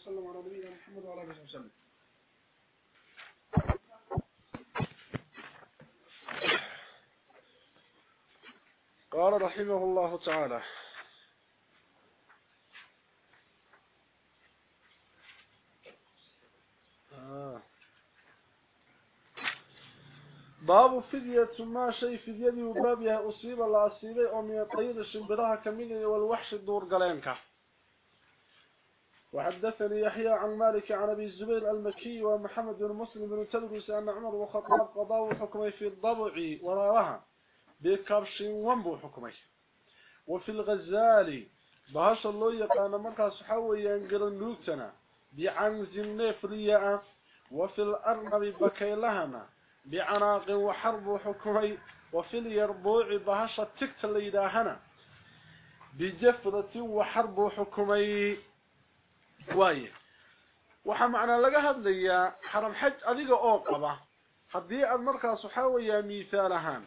وسلم على نبينا محمد وعلى آله وسلم قال رحمه الله تعالى. باب فدية ما شيء فدية وبابها أصيب الله أصيبه ومن الطير الشنبراها كمين والوحش الدور قلينك وحدثني يحيى عن مالك عن أبي الزبير المكي ومحمد بن مسلم بن تدرس أن عمر وخطاب قضاه حكمي في الضبع وراها بكبش وانبو حكمي. وفي الغزال بهاش الله يقان مركز حوي ينقر نوكتنا بعنز نفرية وفي الأرنب بكيلهنا بعناق وحرب حكمي وفي اليربوع بهاش التكت اللي داهنا بجفرة وحرب حكمي. waaye waxa macnaa laga hadlayaa xaram xaj adiga oo qaba haddii aad markaas waxaa weeyaa miihaal ahaan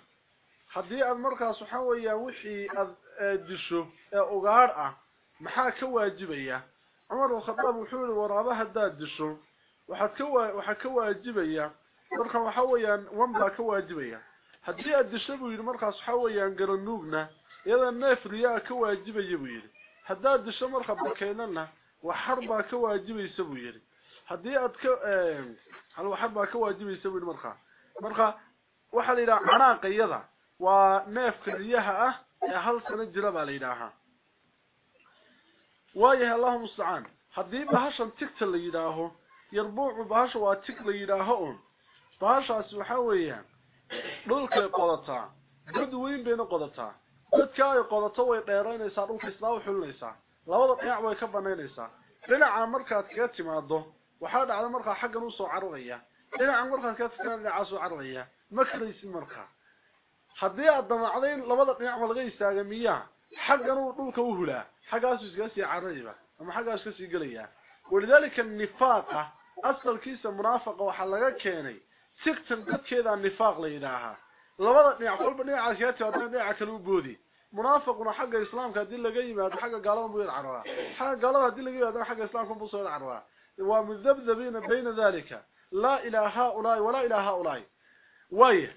haddii aad markaas waxaa weeyaa wixii aad e, disho ee ugaar ah maxaa ka waajibaya? Cumar alkhadaab wuxuu yihi waraaba haddaad disho. Waxaad ka waa ka waajibaya markan waxa weeyaan wan baa ka waajibaya. Haddii aad disho buu yidhi markaas waxaa weeyaan garanuugna iyada neef riyaa ka waajibaya buu yidhi. Haddaad disho marka bakeynana وحربا كواجبيسا بو يري la yiraahdaa canaaqayada waa neefka riyaha ah ee hal sano jira baa la yiraahdaa waayahay Allahu musta'an hadii bahashan tigta la yiraaho yarbuucu bahasha waa tig la yiraaho oo bahashaas waxa weeyaan dhulka qodataa dad weyn bayna qodataa dadka ay qodato way dheeraynaysaa dhulka isla u xulinaysaa labada dhinac way ka banaynaysaa dhinaca markaad kaga timaado waxaa dhacda markaa xaggan u soo cararaya dhinaca markaad kaga timaado dhinaca soo cararaya ma karaysid markaa haddii aad damacday labada dhinac laga istaaga miyaa xaggan uu dhulka u hulaa xaggaas iskaga sii cararayba ama xaggaas ka sii gelaya walidaalika nifaaqa asalkiisa munaafaqa waxaa laga keenay sigtan dadkeeda nifaaq la yidhaahaa labada dhinac kolba dhinacaas kaga timaado dhinaca kale u boodi منافقنا حق الاسلام كان دين لغي يماد حق قالوا بو يدعروا حق قالوا دين لغي يماد حق الاسلام كان بو يدعروا ومذبذبين بين ذلك. لا اله هؤلاء ولا اله هؤلاء. وي.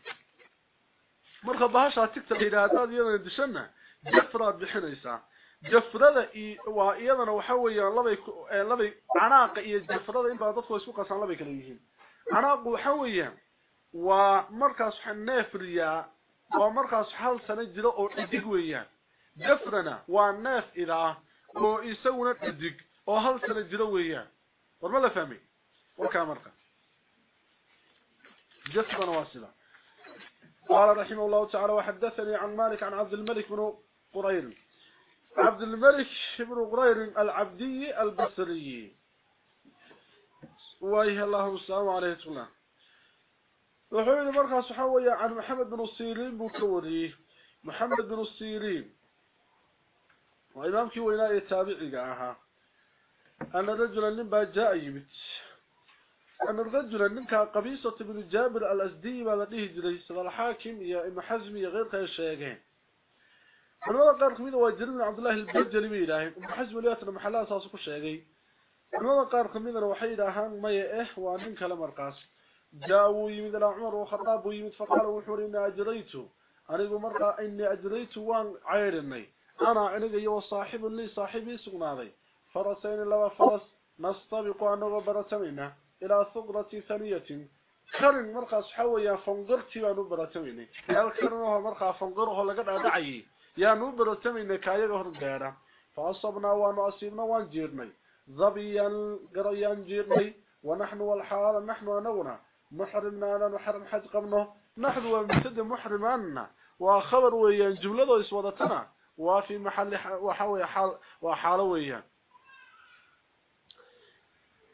مرخه بهاش تكتب إلى هذا يدن دشنا جفرات بحنيسا جفرده إي وا ايدنا وها ويان لبي إيه لبي عناق إي جفرده إن بعض دكو قسان لبي كليين عناق وها ويان ومركز حنيفريا ومرخص حال سنجده أو ادق ويان دفرنا والناخ إلى أو يسونا ادق أو حال سنجده ويان ورما لا فهمي وكا مرخص جفرنا واسلا قال رحمه الله تعالى وحدثني عن مالك عن عبد الملك بن قرير عبد الملك بن قرير العبدي البصري وإيه الله السلام وسلم وحول مرخص حوية عن محمد بن السيرين بكوري محمد بن السيرين. وإمامك وإناء التابعي قاها أن رجلا نبا جاء يمت أن الرجل ننكا قبيصة بن جابر الأسدي ما لديه جريس. الحاكم يا إما حزمي يا غير خير الشيئين المرة قال خمينة وجلنا عبد الله البجلي بإلهي أم حزم لياتنا محلها ساسكو الشيئين المرة قال خمينة وحيدة هان ما يأه وأننك لمرقاس جاءوا يمد عمر وخطاب يمد فقال وحور إني أجريت. أنا مرقى إني أجريت وان عيرني. أنا أني وصاحب لي صاحبي سقناضي. فرسين لما فرس نستبق أنه برتمنا إلى ثغرة ثانية. كرن مرقى سحويا فنقرتي وانو برتمنا الكرن مرقى فنقره لقد أدعي. يا نو برتمنا كايغه هردارا فأصبنا وانو أصيبنا وأن جيرني. ظبيا قريان جيرني. ونحن والحال نحن ونونا محرمنا أنا محرم حج قبنه نحن ومسد محرمنا وخبر ويان جملة إسودتنا وفي محل وحوي حال وحال ويان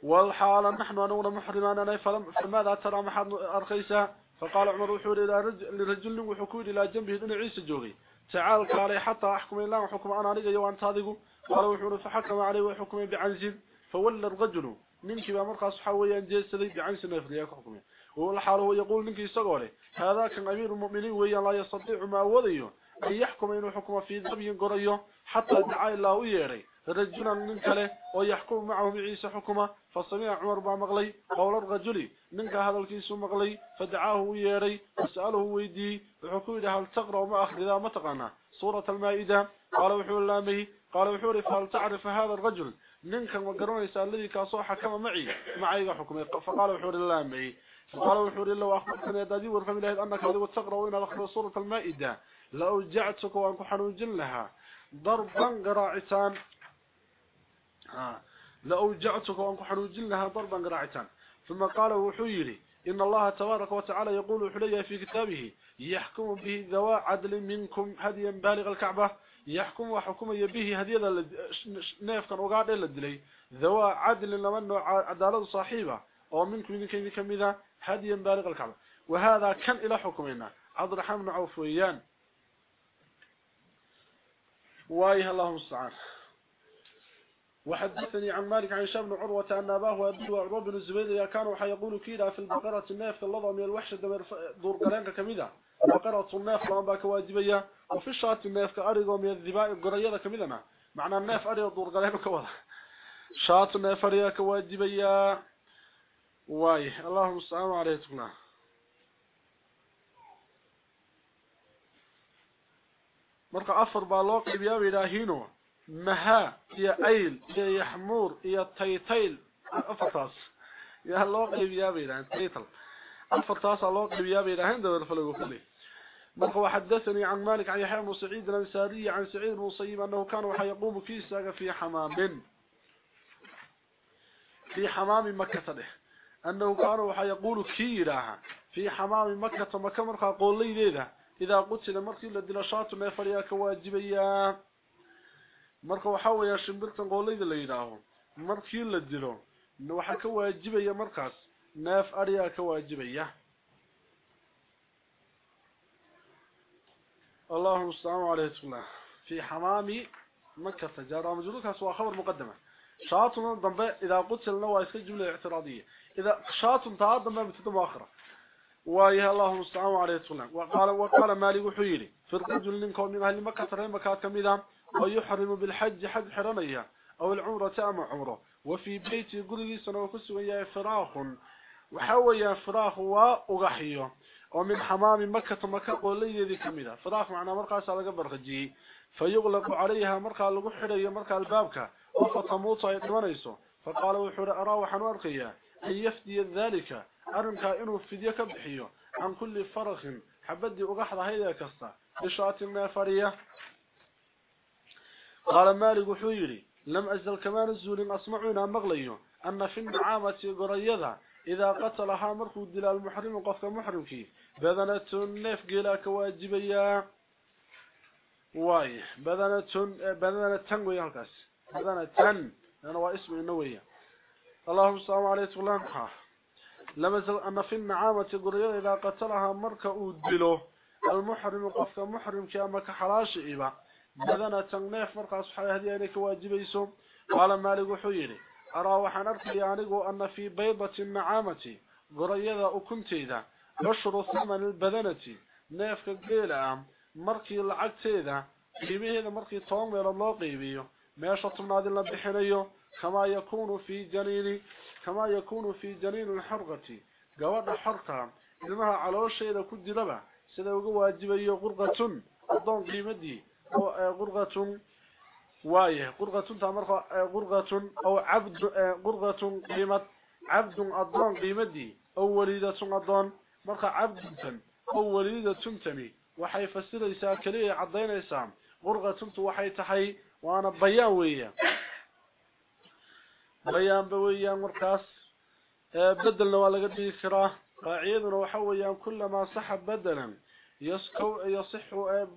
والحال نحن ونونا محرمنا فماذا ترى محد أرخيسا فقال عمر وحور إلى لرجل وحكود إلى جنبه دون عيسى جوغي تعال قال حتى أحكم الله وحكم أنا لقى يوان تاذقوا قال وحور فحكم عليه وحكم بعنز فولى الرجل. منك بمرقص حويا جيسدي بعنس نفريا حكمه والحال هو يقول منك يسقوله هذا كان أمير المؤمنين ويا لا يستطيع ما وضيه ان يحكم إنه حكم في ذبي قريه حتى دعا الله ويري. رجلا من كله ويحكم معه عيسى حكمه. فسمع عمر با مقلي قول الرجل منك هذا الكيس مقلي فدعاه ويري. وسأله ويدي وحكوه هل تقرأ ما أخذ إذا ما تقنا سورة المائدة. قال وحول الله قال وحول فهل تعرف هذا الرجل؟ منك وقرونيسا الذي كاسو حكم معي. معي حكمه فقال وحول الله معي. فقال وحول الله وأخبرتني دادي ورفم الله أنك هذا تقرأ وإن أخذ سورة المائدة. لو جعتك وأنك حنوجن لها. ضربا قراعتان. لأوجعتك وأنك حنوجن لها ضربا قراعتان. ثم قال وحيري. إن الله تبارك وتعالى يقول حليا في كتابه يحكم به ذوى عدل منكم هديا بالغ الكعبة. يحكم وحكم به هديا نيفتا وقاعد إلا الدلي ذوى عدل لمن عدالة صاحبة ومنكم إذن كيف كمذا هديا بالغ الكعبة. وهذا كان إلى حكمنا. عبد الرحمن عوفويان وايه الله المستعان وحدثني عن مالك عن شاب بن عروة أن أباه وأبيه وعروة بن الزبير كانوا حيقولوا كيدا في البقرة الناف اللظى من الوحشة دور قلانك كميدا البقرة النيف رامباك واجبية وفي الشارة النيف كأريقو من الذباء القرية كمدنا معنى النيف أريق دور غليب كوالا شارة النيف أريق واجبية. واي اللهم السلام عليكم. مرقى أفر بالوق إبياب إلهينو مها يا أيل يا يحمور يا تيتيل. أفرطاس. يا الوق إبياب إلهين تيتل. أفرطاس الوق إبياب إلهين دور فلقو فليه marka waxadathani an malik an yahya ibn sa'id al-ansari an sa'id ibn musayyib annahu kana waxa yaqumu fi saga fi hamam في حمام مكة ده أنه كانوا وحا يقول كيراها في حمام مكة مكة مرقى قول لي ليلة إذا قتل مركي لدل شاط ما فريا كواجبيا marka waxa weeyaa shimbirtan qoolayda la yiraahdo markii la dilo waxa ka waajibaya markaas neef ariya ka waajibaya اللهم السلام عليكم في حمام مكة تجارة مجرورك سواء خبر مقدمة. شاطنا ضمبه إذا قتلنا ويسك جملة اعتراضية. إذا شاطن تعاد ضمبه بتتم آخرة. وايه اللهم السلام عليكم وقال وقال مالك وحيري في الرجل منكم من أهل مكة ترين مكة كميدا ويحرم بالحج حج حرمية أو العمرة أم عمره. وفي بيتي قرقي سنوكسوا فراخ. وحويا فراخ وأغحيه ومن حمام مكة مكة قولي ذي كميدا فراخ معنا مرقى سالة برخجي فيغلق عليها مرقى لقحرية مرقى البابك. وفتموت يتمنيسو فقال وحر أرى وحنوارقيا أن يفدي ذلك. أرنكا إنه فدية كبحيه عن كل فرخ. حبدي أغحض هيدا كستا. بشات النافرية قال مالك حويري. لم أزل كمان الزول أسمعنا مغليه أن في النعامة قريضة. إذا قتلها مركو دلال المحرم قفك محرمك. بذنة النف قلاك واجبيا. واي. بذنة بذنة تنوي هلكس بذنة تن أنا واسم النوية اللهم عليكم ورحمة لم أزل أن في النعامة قريضة إذا قتلها مركو دلو المحرم قفك محرمك. أما كحراش إبا تنيف مرقاس waxay hadiyay ka waajibayso qala maalig wuxuu أرى وحن ارتي انيغو أن في بيضة معامتي قريده أكنتيدا بشر ثمن البدنتي نافك قيل ام مركي العقتيدا قيمه مركي طوم ميل لو قيبيو ميشو تمنا دي لبخريو كما يكون في جنيني كما يكون في جنين الحرقة قواد حرقة انها على شيء لو كديبا سدا أو واجبيو قرقه تن ضون قيمتي أو قرقه وايه قرغة تمرق قرغة أو عبد قرغة قيمة عبد أضان قيمتي أو وليدة أضان مرق عبد أو وليدة تمتمي وحي فسر يساكليه عضين إسام قرغة وحي تحي وأنا بيان ويا. بيان بويا مرقاس بدلنا ولا قد يكراه قاعدنا وحويا كلما صح بدلا يصح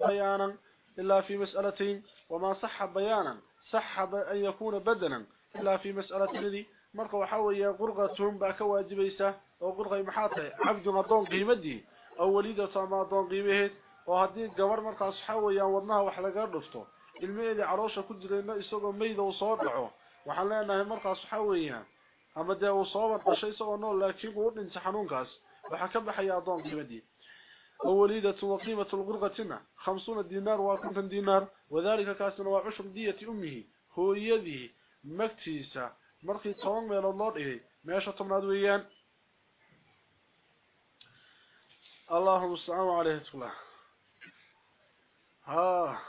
بيانا إلا في مسألتين وما صح بيانا صح أن يكون بدنا. إلا في مسألة الذي مرقى وحاوية قرغة بأك واجبيسة أو قرغة محاطة. عبد مضون قيمدي أو وليدة مضون قيمه وهذه قبر مرقى صحاوية ورناها وحلقات رفته الميدي عروشة كجرين إساقوا ميدة وصابعه وحلقنا مرقى صحاوية أما دي وصابت بشي سوى نول لكن قول انتحنون كاس وحكم بحيا ضون قيمدي أوليدة وقيمة الغرغة خمسون دينار وكنتن دينار وذلك كاسن وعشر دية أمه. هو يدي مكتيسة مرخي طوان ميل الله إليه. ما يشطم نادويان اللهم استعانوا عليه تقول ها.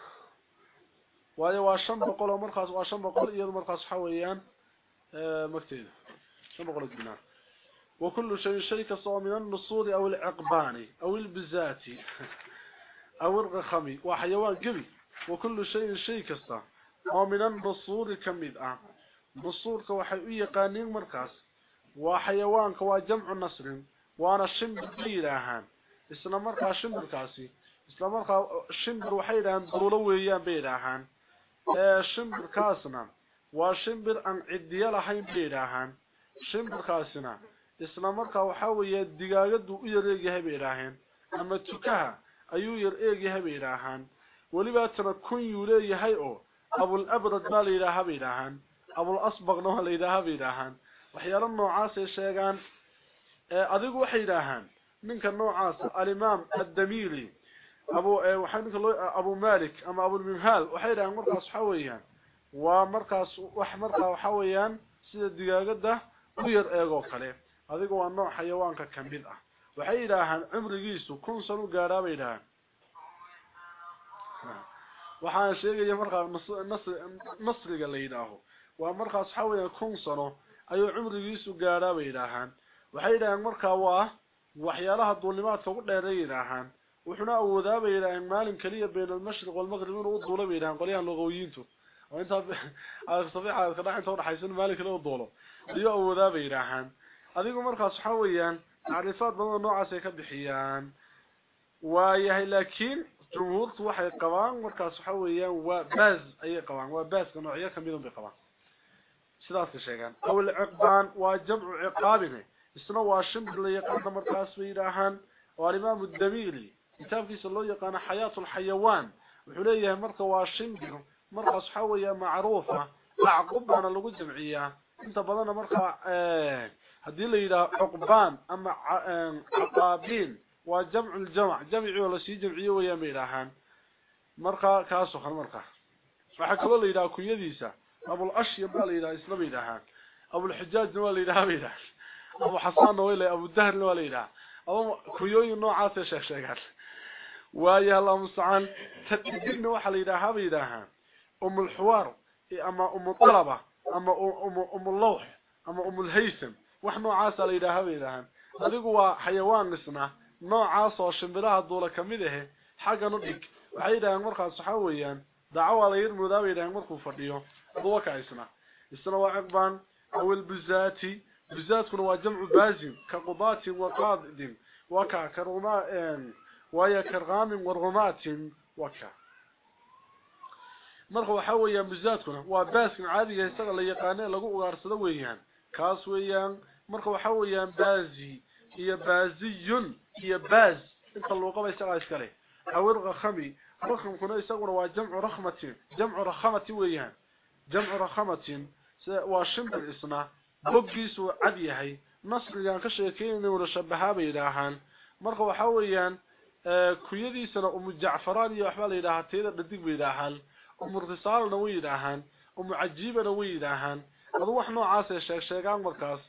وهذا هو الشنب قوله مرخص وشنب قوله إياد مرخص حويان آه، مكتيسة. شنب قوله دينار وكل شيء شيك صوى من النصور أو العقباني أو البزاتي أو الرخمي وحيوان قبي وكل شيء شيك صوى من النصور كمدعا النصور كوحيوية قانين مركز وحيوان كوى جمع النصر وأنا الشمبر بيلاهان. إسلام مركع الشمبر كاسي إسلام مركع الشمبر وحيلاهان ضرولوية بيلاهان. الشمبر كاسنا وشمبر أن عدية لحين بيلاهان. الشمبر كاسنا isla markaa waxaa weeye digaagadu u yar eegyahay bay yidhaaheen ama tukaha ayuu yar eegyahay bay yidhaahaan welibaatana kunyuu leeyahay oo abul abrad baa la yidhaahaa bay yidhaahaan abul asbaqna waa la yidhaahaa bay yidhaahaan waxyaalo noocaasay sheegaan ee adigu waxay yidhaahaan ninka noocaas alimaam ad-damili abu waxa ninka loo abu malik ama abu minhal waxay yiraahdeen markaas waxa weeyaan waa markaas wax markaa waxa weeyaan sida digaagada u yar eego kale adigu waa nooc xayawaanka kamid ah waxay yiraahdeen cumrigiisu kun sano gaaraabay yiraahdeen waxaan sheegaya markaa nasriga la yidhaaho waa markaas waxa weeyaan kun sano ayuu cumrigiisu gaaraabay yiraahdeen waxay yiraahdeen markaa waa waxyaalaha duulimaadka ugu dheereey yiraahaan wuxuna awoodaa bay yiraahaan maalin kaliya been al-mashriq wal maghrib inuu duulo bay yiraahaan qoliyahan luqawiyiintu oo inta aad safiixa ka dhaxinta u dhaxaysan maalin kaliya duulo iyo awoodaa bay yiraahaan adigu markaas waxa weeyaan taariifaad badan noocaas ay ka bixiyaan waayahay laakiin jumhuurtu waxay qabaan markaas waxa weeyaan waa baaz ayay qabaan waa baazka noocyo kamid bay qabaan sidaas ka sheegaan aw al-iqban waa jamcu iqabine isna waa shimbir la yaqaan markaas bay yiraahaan oo imaam ad-damili kitaabkiisa loo yaqaan xayaatul xayawaan wuxuu leeyahay marka waa shimbir markaas waxa weeyaa macruufa aqbana lagu jamciyaa inta badan marka ee هذه اللي إذا عقبان أما عقابين وجمع الجمع جمع ولا شيء جمعي ويامي مرقة مرقى كاسخ المرقى فحكب الله يرى كن يديسة أبو الأشي يبقى إذا يرى إذا أبو الحجاج نوى إذا رامي أبو حصان نوى لي أبو الدهر نوى لي رام أبو كيوي نوعة شخشة قال ويا الله مستعان. تتجد نوحة إذا رامي إذا أم الحوار إيه، أما أم الطلبة أما أم أم اللوح أما أم الهيثم. wax noocaas la yiraahaa bay yiraahaan adigu waa xayawaan isna noocaas oo shimbiraha duula ka mid ah xaggan u dhig. Waxay yiraahaan markaas waxa weeyaan dacwa la yirmuudaa bay yiraahaan markuu fadhiyo. Duwa ka isna isna waa aqbaan awil bizati bizatkuna waa jamcu baazin ka qudati wa qaadin. Wa ka karuma waya karqamin wa rumatin wa ka. Marka waxa weeyaan bizatkuna waa baaskin caadiga isaga la yaqaan lagu ugaarsado weeyaan. Kaas weeyaan marka waxa weeyaan baazi iyo baaziyun iyo baaz inta loo qabay isaga iskale awir rakhami rakhamkuna isaguna waa jamcu rakhmatin jamcu rakhamati weeyaan jamcu rakhamatin waa shimbir isna boggiisu cad yahay nasrigan ka sheekeynay wada shabaha bay yiraahaan marka waxa weeyaan kuyadiisana umu jacfaraan iyo waxba la yiraahaa teeda dhadig bay yiraahaan umu risaalna way yiraahaan umu cajiibana way yiraahaan adu wax noocaas ay sheeg sheegaan markaas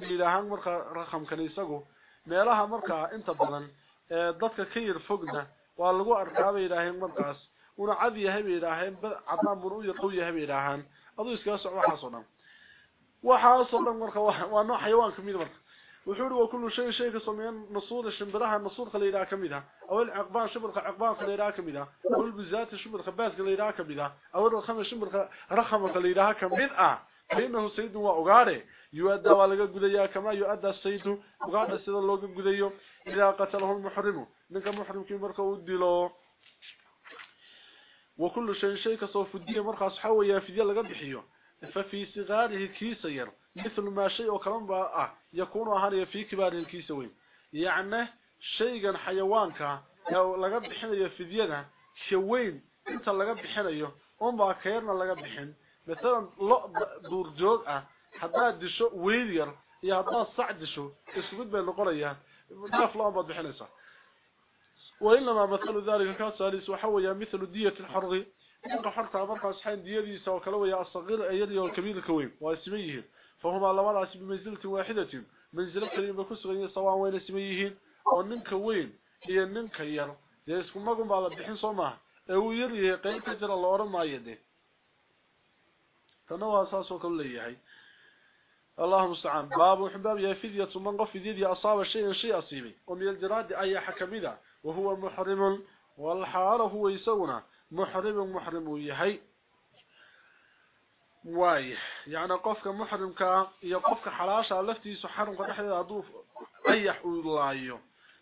bay yiraahaan marka raqamkan isagu meelaha markaa inta badan ee dadka ka yar fogna waa lagu arkaa bay yiraaheen markaas una cad yahay bay yiraaheen cadaan buu u yaqow yahay bay yiraahaan aduu iska soo waxaas oo dhan waxaas oo dhan marka waa nooc xayawaan kamid marka وحوله وكل شيء؟ شيء صميان نصود الشمبراها النصود خلي إلى كمدها أو العقبان شمبرخ عقبان خلي إلى كمدها أو البزات الشمبرخ باس خلي إلى كمدها أو الرخم الشمبرخ رخم خلي إلى كمدها لأنه سيد وأغاري يؤدى ولقى قدية كما يؤدى السيد وقال السيد اللوغ قدية إذا قتله المحرم. لأنك محرم كي مركب وديله وكل شيء شيء صوف الدية مركب أصحاوه يا فدية لقد بحيه ففي صغاره كيسير مثل ما شيء وكلام بقى يكون هذا في كبار الكيسوين يعني شيئا حيوانك لو لغا بخينيو في ديالها شوين. إنت لغا بخينيو اون با كيرنا لغا بخين مثلا لو دور جوج آه حدا ويل ير. يا حدا صعد دشو. اسود بين نقوليا داف لو بد بخينيسا وإنما مثل ذلك كاساليس وحويا مثل دية الحرغ إنك حرطة مرقى سحين ديدي سوى كلويا الصغير أيدي والكبير الكويم واسميه فهما لمرأس بمنزلة واحدة منزلة كريمة كسغين سواء وين اسميهين وننك وين هي ننك ير يسكن مقم بعض البحين صومها. أو يريه قيل كجر الله ورم ما يده. تنوى أساسه كله الله المستعان. باب حباب يا فدية من قف فدية أصاب شيء شيء أصيبي. ومن الجراد أي حكمده وهو محرم والحال هو يسونا. محرم محرم ويهي واي. يعني قفك محرم كا يقفك حلاشة لفتي سحرم قد حيث أدوف أيح الله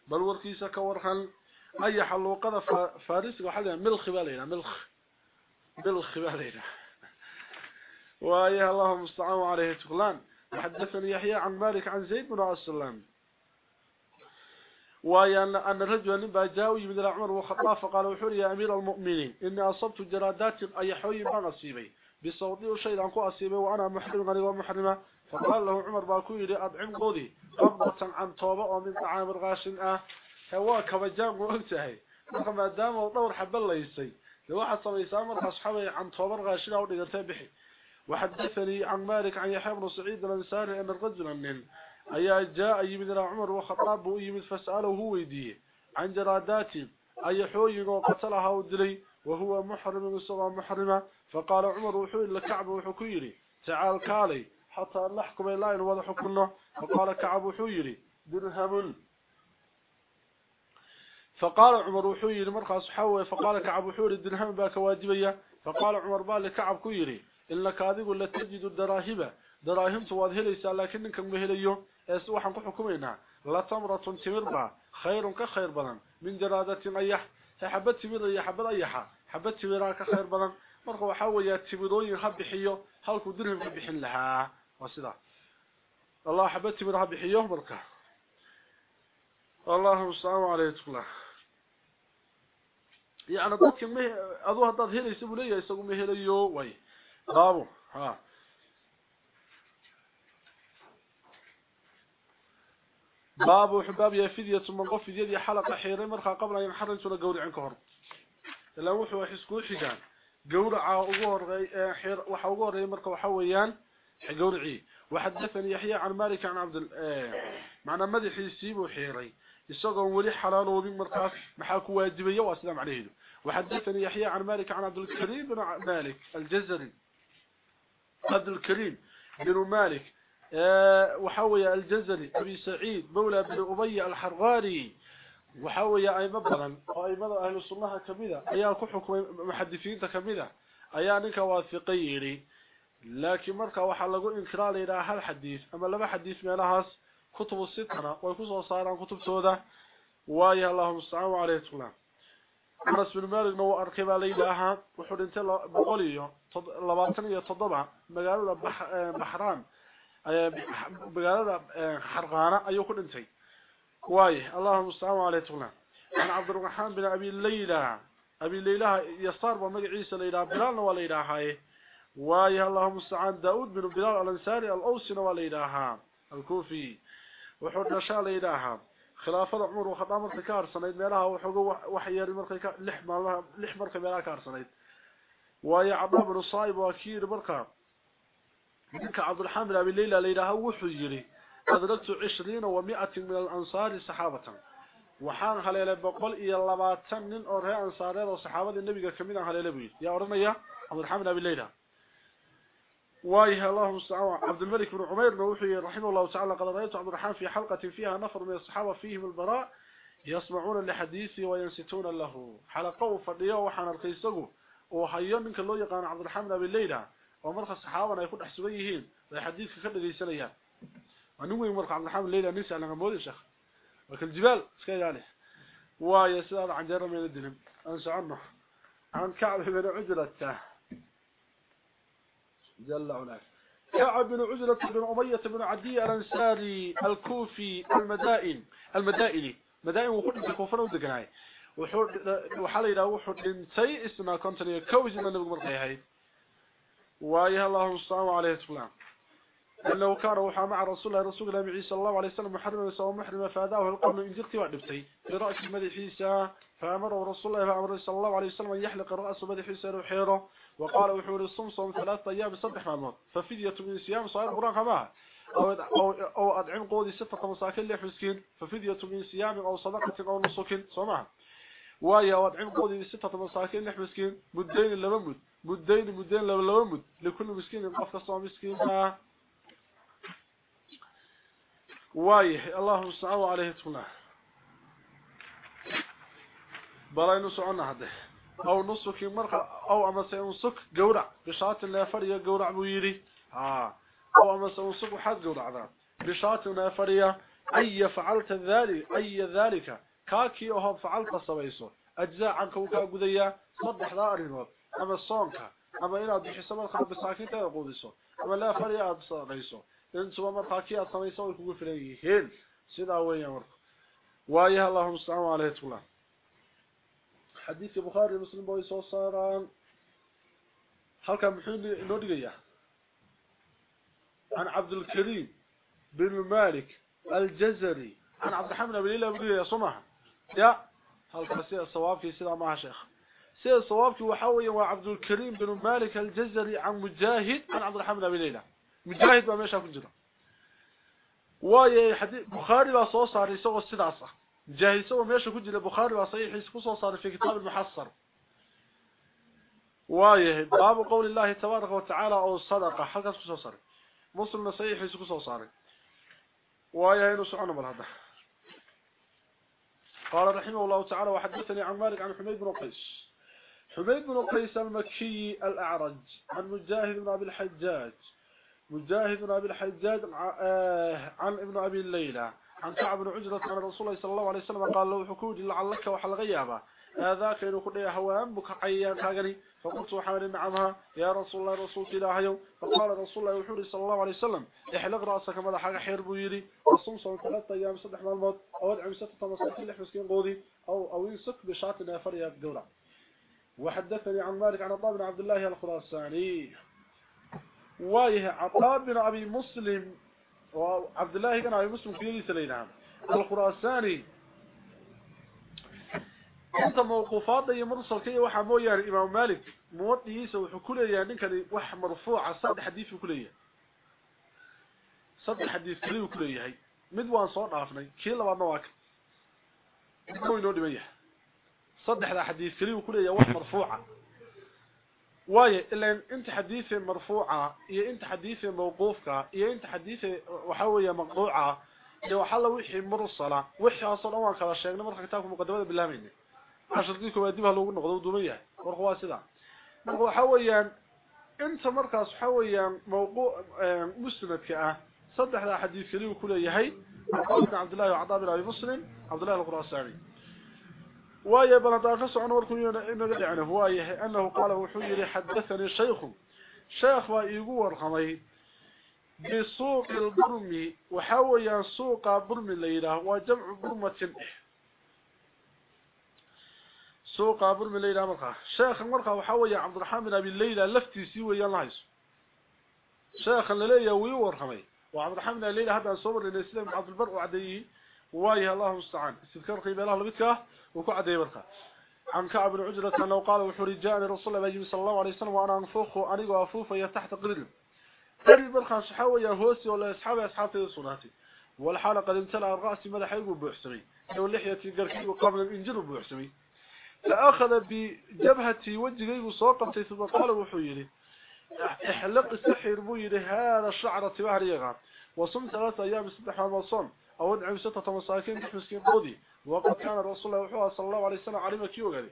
بل وركيسة كورخل اي حلو قد فارس وحالي ملخ بالينا ملخ. ملخ بالينا. واي اللهم استعاموا عليه تغلان حدثني يحيى عن مالك عن زيد بن رأس الله أن, أن الرجل نبا جاوي من العمر وخطاه فقال وحوري يا أمير المؤمنين إني أصبت جرادات أي حوي ما نصيبي بصوتي وشيء عنكو أصيبي وأنا محرم غني ومحرمة فقال له عمر باكوي لي أدعم قودي قبضة عن توبة ومن طعام الغاشن أه هو كبجام وانتهي ما دام ودور حب الله يسي. لواحد صبيسان مرخ أصحابي عن توبة الغاشن أو لغرتين بحي وحدثني عن مالك عن يحيى بن سعيد الأنصاري أن الرجل من اي جاء يمد عمر وخطاب ويمد فسأله هو يديه. عن جرادات أي حوي وقتلها ودلي وهو محرم وسوى محرمة. فقال عمر وحوي لكعب وحكيري. تعال كالي حتى نحكم الله إن وضع حكمنا فقال كعب وحويري درهم. فقال عمر وحوي مرخص حوي. فقال كعب وحويري درهم باك واجبية. فقال عمر بالي كعب كيري. tajidu daraahiba daraahimtu waad helaysaa laakiin ninkan ma helayo اس وحن كحكمينا لا تمرة تمر با خير كخير بلن. من جرادة يا حبت تمر ايح حبت ايح حبت تمر كخير بلن. مرق وحاوية تمرين هبحيو هلك درهم هبحين لها. وصلا. الله حبت تمر هبحيو مرق الله السلام عليكم. الله يعني ضدك مه اضوها ضد هلي سبوليا يسوق مهلي يو وي. ضابو ها. بابو حباب يا فدية من قف فدية حلقة حيري مرخى قبل أن ينحرن سنة قوري عنك هرب. إلا وحو حسكو حيقان قورع أغور حير وحا أغور مرخى وحويان قورعي وحدثني يحيى عن مالك عن عبد معنى مدح يسيب وحيري يساقوا ولي حلال وبين مرخى محاكو واجبية وأسلام عليه. وحدثني يحيى عن مالك عن عبد الكريم بن مالك الجزري. عبد الكريم بن مالك. أه وحوي الجزري أبي سعيد مولى بن أبي الحرغاري. وحوي أي أي مبرا أهل السنة كمذا أيها كحكم محدثين كمذا أيها نك واثقيري لكن مركا إنكرار إلى هل حديث أما لما حديث مالهاس كتب الستنة ويكسوا صارا كتب سودة. وآيه اللهم استعانوا عليه السلام أنس بن مالك نو أركب ليلها. وحد انت بقوليه لباتن iyo todoba magaalada Bahran بغادر حرقانه ايو كدنتي واي اللهم صل على تونا أنا عبد الرحمن بن ابي ليلى ابي ليلى يسار ومجعيس ليلى بلال وليلى هاي واي اللهم صل داود بن بلال الانصاري الاوسي وليلى ها الكوفي وحضر شال ليلى ها خلافه عمر وخطام الذكار سنيد ميلها وحوغه وحير مرقي لخ ما لخ مرقي ميلها كار سنيد ويا عبد الله بن صايب وكير برقه منك عبد الحمد أبي الليلة ليلها وحو يري أدركت عشرين ومئة من الأنصار صحابة وحان خليل بقول إيا اللباتن من أرهي أنصار وصحابة النبي كميدا خليل بي يا أرمي يا عبد الحمد أبي الليلة وايها الله مستعوى عبد الملك بن عمير نوحي رحمه الله تعالى قال رأيت عبد الرحمن في حلقة فيها نفر من الصحابة فيهم البراء يسمعون لحديثي وينسون له حلقه فرديه وحان القيسه وحيو منك اللو يقان عبد الرحمن بالليلة ومرخ الصحابة يكون أحسويهين ويحديثك كده يسليها ونوي مرخ عبد الرحمن بالليلة نسأل عن مولي الشيخ لكن الجبال سكي عليه ويسأل عن جرم من الدلم أنسى عنه عن كعب بن عجلته جل وعلا كعب بن عزلة بن أمية بن عدي الأنساري الكوفي المدائن المدائني مدائن وحد الكوفر ودقناي وحال إلى وحد انتي اسمها كنتني كوز من النبي وآيها الله الصلاة عليه السلام. أنه كان وحى مع رسول الله رسول الله عيسى الله عليه وسلم محرم سوى محرم فاداه القرن إن جرتي وعدبتي برأس مدحيسا فأمره رسول الله فأمره صلى الله عليه وسلم أن يحلق الرأس مدحيسا وحيره وقال وحور الصمصم ثلاثة أيام صدح مامات ففدية من صيام صائر قرآن كماها أو, أو, أدعم قودي ستة مساكين لحسكين ففدية من صيام أو صدقة أو نصك سمعها وايا وادعم قودي ستة مساكين لح مسكين مدين لما مد. مدين مدين لما مد لكل مسكين يبقى فصا مسكين. واي اللهم صل عليه وسلم بلاينو سعونا هذا أو نسك مرقه أو أما سينسك جورع بشات لا فريه جورع بو يري ها. أو أما سينسك حد جورع بشات لا فريه أي فعلت ذلك. أي ذلك. كاكي أو فعلت سبيسو أجزاء عنك وكا غديا صدخدا ارينود اما صونكا اما inaad bixiso marka bisaakinta ay qoodiso ama la fariya aad saaqayso intuba marka kii aad samayso way kugu filan yihiin sidaa weeyaan marka waayaha allahumma sallu alayhi wa sallam حديث البخاري ومسلم بو سو صاران halka muxuu inoo dhigaya عن عبد الكريم بن مالك الجزري عن عبد الحمد بن ليلى بن يا سمح يا halka sida sawaabki sida ma sheekh sida sawaabki waxa weeye waa عبد الكريم بن مالك الجزري عن مجاهد عن عبد الحمد بن ليلى. مجاهد ما waaye hadii bukhari baa soo saaray isagoo sidaas ah جاهز هو ماشي كجل البخاري وصحيح يسكسو صار في كتاب المحصر. وايه باب قول الله تبارك وتعالى أو الصدقه حقا سكسو صار. مسلم صحيح يسكسو صار. وايه انه سعنا بالهذا قال رحمه الله تعالى وحدثني عن مالك عن حميد بن قيس. حميد بن قيس المكي الأعرج عن مجاهد بن أبي الحجاج مجاهد بن أبي الحجاج عن ابن أبي الليلة عن كعب بن عجرة عن رسول الله صلى الله عليه وسلم قال له حكود لعلك وحل غيابا هذا كان كدي هوان بك عيان كاغني فقلت وحامل نعمها. يا رسول الله رسول الله فقال رسول الله وحوري صلى الله عليه وسلم احلق رأسك ماذا حاجة خير بو يري وصوم صوم ثلاث أيام صدح مالمود أو ادعم ستة مسكين قودي أو أو ينسك بشات نافر يا دولة. وحدثني عن مالك عن الطابن عبد الله الخراساني. وايه عطابن عبي مسلم وعبد الله كان عبي مسلم في يدي سلينا الخراساني. انت موقفات دي مرسل كي وحا مويا الامام مالك. موطي يسو حكولي يعني كان وح مرفوع صد حديث كلية صد حديث كلية كلية مدوان صوت عفني كي لبعض نواك كي لبعض نواك صدح ذا حديث كلي وكل يوح مرفوعة. وايه إلا أنت حديث مرفوعة إيا أنت حديث موقوفة إيا أنت حديث وحوية مقروعة إيا وحالة وحي مر الصلاة وحي أصلا أولاك على الشيخ نمر حكتاكم مقدمة بالله مني عشر ديكم يديبها لو قلنا غضو دومية ورخوا سيدا مرقوا حويا أنت مركز حويا موقوع آه، مسلمك آه، صدح ذا حديث كلي وكل يهي وقال عبد الله وعضاب الله مسلم عبد الله القرآن وايه بلدان كسعن وركو انه دعنا وايه أنه قال وحيري حدثني شيخ. شيخ وايغو ورخمي. بسوق البرمي. وحاويا سوق برمي ليلة. وجمع برمة سوق برمي ليلة مرقى شيخ مرقى وحاويا عبد الرحمن بن أبي الليلة لفتي سيوي يلايس شيخ الليلة ويغو ورخمي وعبد الرحمن الليلة هذا صبر للإسلام عبد البر وعديه وايه الله المستعان. استذكار قيمة الله لبتك وكو عدي بركه عن كعب بن عجرة أنه قال وحوري جاءني رسول الله صلى الله عليه وسلم وأنا أنفخ أنيق أفوف تحت قرد قرد برخان شحاوة يهوسي ولا أصحابي أصحابي صناتي والحالة قد امتلأ الرأس مدح يقول بوحسمي لو اللحية قركي وقبل الإنجل بوحسمي فأخذ بجبهتي وجهي وصوقتي ثم قال وحوري احلق السحر بويري هذا الشعر تبهر يغان وصمت ثلاثة أيام الله صم ستة مساكين مسكين قودي وقد كان رسول الله صلى الله عليه وسلم علم كيوغري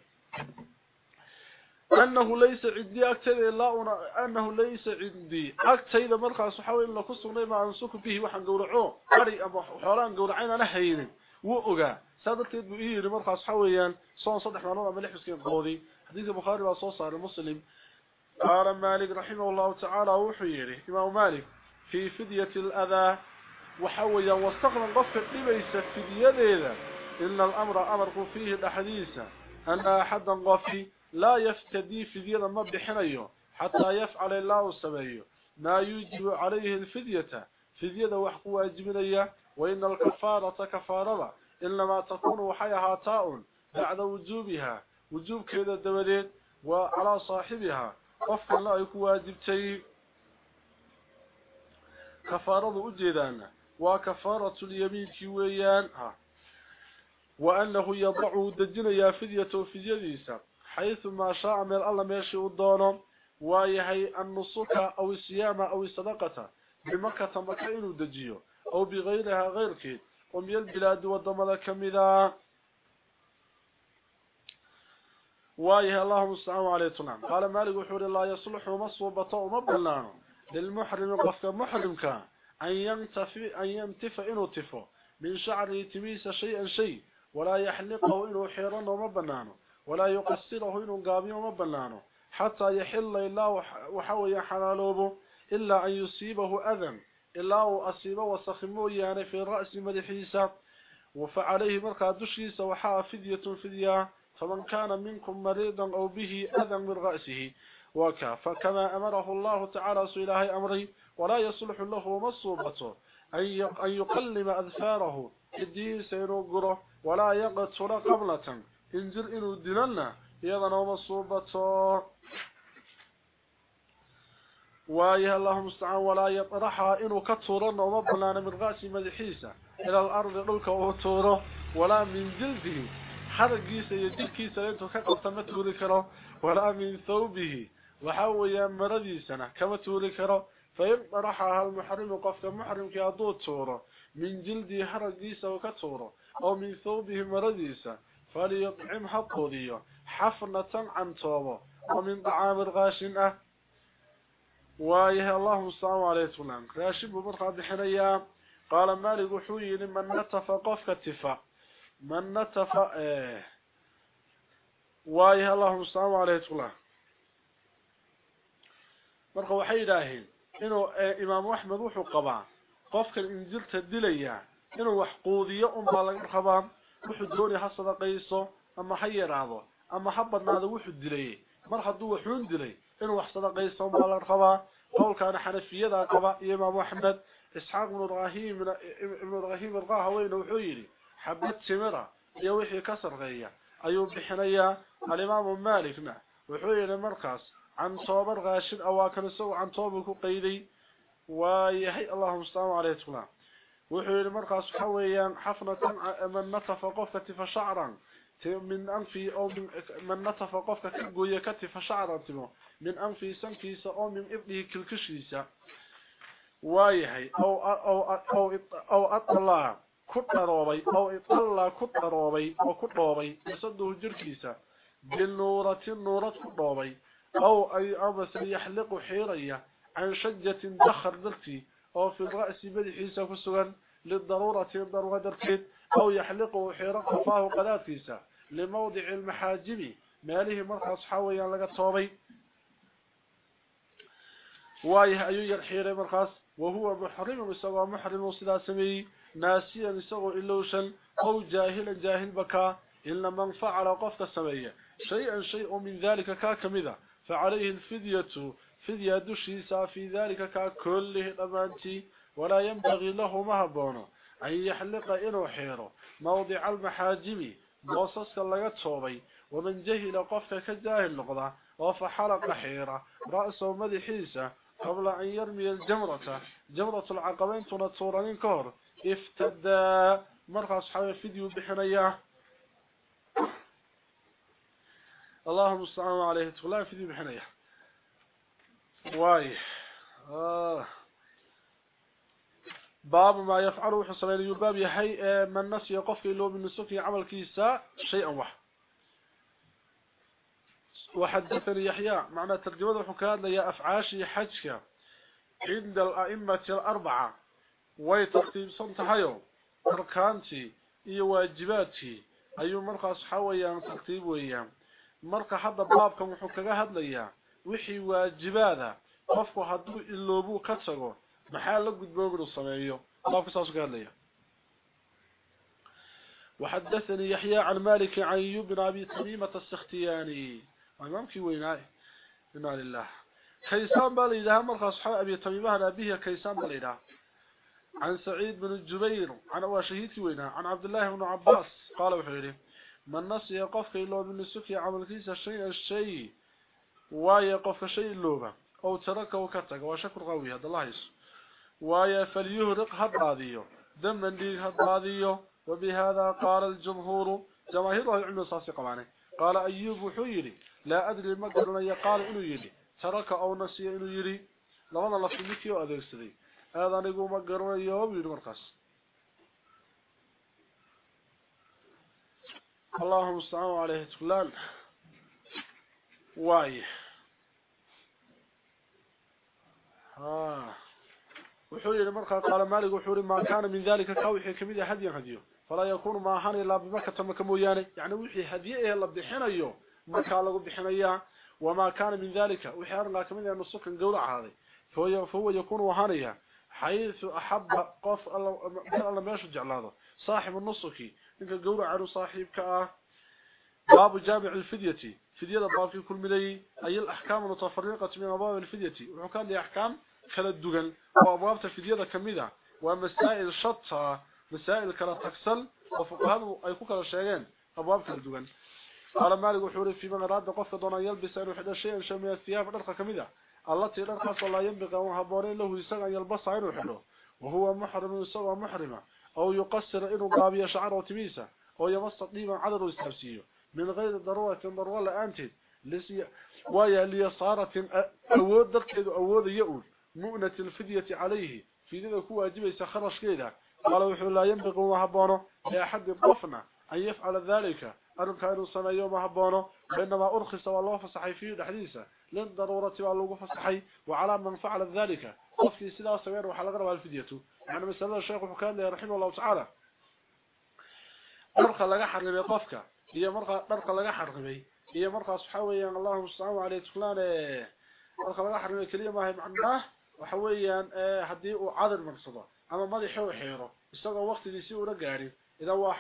أنه ليس عندي إلا أنا أنه ليس عندي أكتب مرخى صحاوي إلا كسرني ما أنسك به وحن قورعوه قري أبو حوران قورعين أنا حيين وأقا سادت يدبو إيه لمرخى صحاويا صون صدح مالونا ملح مسكين قودي حديث البخاري وصوصة المسلم قال مالك رحمه الله تعالى وحيري. إمام مالك. في فدية الأذى وحويا واستغنى قفة لبيس فدية ذا إن الأمر أمر فيه الأحاديث أن أحدا قفي لا يفتدي في ذي ما بحنيه حتى يفعل الله السبيه ما يجب عليه الفدية فدية وحق واجبنية وإن الكفارة كفارة إنما تكون وحيها تاء بعد وجوبها وجوب كذا الدولين وعلى صاحبها قفل لا يكون واجبتي كفارة أجيدان وكفارة اليمين كيويان. وأنه يضع دجنيا فدية فدية حيث ما شاء من الله ماشي الدونه ويهي النصوك أو السيامة أو الصدقة بمكة مكين دجيو أو بغيرها غير كيد ومن البلاد والضمد كمذا وايه الله مستعان عليه طلعا قال مالك وحور الله يصلح مصوبة ومبلانه للمحرم قفك محرمك. أن ينتفي أن ينتفى إنه تفو. من شعره تميس شيئا شيء. ولا يحلقه إنه حيران ومبلانه ولا يقصره إنه قابي ومبلانه حتى يحل الله وحوي حلالوبه. إلا أن يصيبه أذن إلا أصيبه وصخمه يعني في الرأس مدحيسة. وفعليه مرقى دشيسة وحا فدية فدية. فمن كان منكم مريضا أو به أذى من رأسه. وكا فكما أمره الله تعالى سإله أمره ولا يصلح له مصوبته أن يقلم أذفاره الدين سينقره ولا يقتل قبلة انزل إنه دلنا يضن مصوبته وايه اللهم استعان ولا يطرحها إنه كتورن ومبلان من غاس مدحيسة إلى الأرض قلك وطوره ولا من جلده حرقيسة يدكيسة انتو كقلت متولي كره ولا من ثوبه وحاويا مرديسنا كما تولي كره فيطرحها المحرم قفك محرم كيادو توره من جلده حرقيسة وكتوره أو من ثوبه مرديسة فليطعم حقوديه حفنة عن توبه ومن طعام الغاشنة وآيه اللهم السلام عليكم. راشب مرقى بحنيا قال مالك وحوي لمن نتف قفك اتفاء من نتف إيه وآيه اللهم السلام عليكم مرقى وحيداهين انه امام احمد وحو قبع قفك الانجيل تدليا انه وحقودية امبا لك قبع وحو دوني حصد قيسو اما حير هذا اما حبت هذا وحو دلي مرقى دو وحون دلي inuu wax sadaqaysto baa la rabaa qowlkaana xanafiyada qaba iyo imaam axmed isxaaq ibnu ibraahim ibnu ibraahim alqahaweyne wuxuu yidhi xabad timira iyo wixii ka sarreeya ayuu bixinayaa alimaamu malikna wuxuu yidhi markaas عن صوبر غاشد أواكرسو عن صوبر قيدي ويحي اللهم استعام عليه تقلع وحي المرقص حويا حفنة من نطف قفة فشعرا. من أنفي أو من, من نطف قفة قوية كتف شعرا من أنفي سنكيس أو من إبنه كالكشيس ويحي أو, أو, أو, أو, أو أطلع كتروبي أو أطلع كتروبي أو كتروبي يصده جركيس بالنورة النورة كتروبي. أو أي أمس يحلق حيرية عن شجة دخر ذلتي أو في الرأس بدحيسة فسغا للضرورة الضرورة دركيت أو يحلقه حيرق فاه قلاتيسة لموضع المحاجم. ماله مرخص حويا لغا توبي وايه أيو يرحير مرخص وهو محرم وسوى محرم وصدا سمي. ناسيا يسوى إلوشا أو جاهلا جاهل بكا إلا من فعل قفت السمية شيئا شيء من ذلك كاكمذا. فعليه الفدية فدية دشيسا في ذلك كاكله الأمانتي ولا ينبغي له مهبونه أن يحلق إنو حيره موضع المحاجم بوصصك لغا توبي ومن جهل قفك كجاهل لقضة وفحلق حيرة. رأسه مدحيسة قبل أن يرمي الجمرة. جمرة العقبين تنطورين كور افتدى. مرخى أصحاب الفيديو بحنية. اللهم استعام عليه تغلان فيديو بحنية؟ واي. آه. باب ما يفعله حصلين يباب يحي من نسي يقف له من نسوك عمل كيسا شيئا واحد. وحدثني يحيى معنى ترجمة الحكاد لي أفعاشي حجك. عند الأئمة الأربعة ويترتيب صنتحيو أركانتي إي واجباتي أيو مرقى أصحاويا ترتيب ويا مرقى حد بابكم حكاها هدليا وحي واجبادا قفوا هدو إلوبو كتسرو maxaa la gudboon inuu sameeyo? Baabka saas ka hadlaya وحدثني يحيى عن مالك عن بن أبي تميمة السختياني. وإمام في ويناي إنا لله. كيسان بالإله مرخى صحاب أبي تميمها نبيه كيسان بالإله عن سعيد بن الجبير عن وشهيد وينه عن عبد الله بن عباس. قال وحيره. من نص يقف إلا من السكي عمل كيس الشيء الشيء ويقف شيء اللوبة أو تركه كتك وشكر قوي هذا الله يسر. ويا فليهرق هذا دما لي هذا وبهذا قال الجمهور جماهير العلم الصاصقة معنى قال أيوب حيري لا أدري ما قالنا يقال إنه يلي ترك أو نسي إنه يلي في مكي وأذير سدي هذا نقول ما يوم يلي مرقص اللهم استعام عليه تقلان واي. ها. وحوري مرقى قال مالك وحوري ما كان من ذلك كوحي كميدي حديا هدية. فلا يكون ما هان إلا بمكة مكه مويانه يعني وحي هدية لا بخينيو مكة لو بخينيا وما كان من ذلك. وحي أرنا كميد انه سكن قولع هذه. فهو يكون وهانيا حيث أحب قف الله ما يشجع هذا. صاحب النصكي إنك قور على صاحبك آه، باب جامع الفدية. فدية باب في كل ملي أي الأحكام المتفرقة من باب الفدية. وكان لي أحكام كلا دغن وأبواب الفديه كميدة. ومسائل شطة مسائل كلا تكسل وفقهاء أي كلا شيغان أبواب كلا دغن قال مالك وحور في من راد قف دون يلبس انه حدا شيء شمي الثياب دلقه كميدة. Dharkaas la yanbiqa wa haboonay lahu isaga yalbasa inuu xidho وهو محرم سوى محرمة. أو يقصر إنه قابية شعر وتميسة. أو يمص طيبا عدد ويستفسيه من غير ضرورة ضرورة لأنتد ويا ليصارة أود دركد أود يؤول. مؤنة الفدية عليه. في ذلك هو واجب خرش كذا قال وحو لا ينبغي وهبونه لأحد الضفنا أن يفعل ذلك. أنه سنة يوم هبونه بينما أرخص والله فصحي فيه الحديثة. للضرورة والله فصحي وعلى من فعل ذلك. قفل سلا سوير وحل غرب الفدية. يعني مثلا الشيخ له رحمه الله تعالى. مرخى لغا حرمي قفك هي مرخى مرخى لغا حرمي هي مرخى صحويا. الله سبحانه عليه تكلانه مرخى لغا حرمي كلمة هي معناه ee hadii uu cadar marsado ama madaxa uu xeero isagoo waqtigiisii uu gaarin ida wax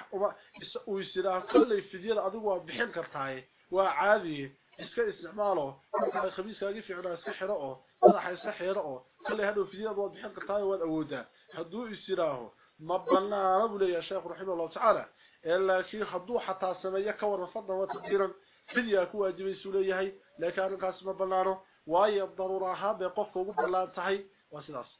uu isira kulli fidyada adigu waa bixin kartaa waa caadi iska isticmaalo marka khamiiskaaga fiicnaa iska oo madaxa iska xiro oo kulli haduu fidyada waa bixin kartaa waa awoodaa haduu isiraaho ma banaana buu leeyahay raximahullah ta'ala laakiin haduu xataa sameeyo ka waran fadlan waa tadiran fidya ku waajibaysu leeyahay laakiin arrinkaas ma banaano واي الضروره هذا قف ugu balaan tahay waa sidaas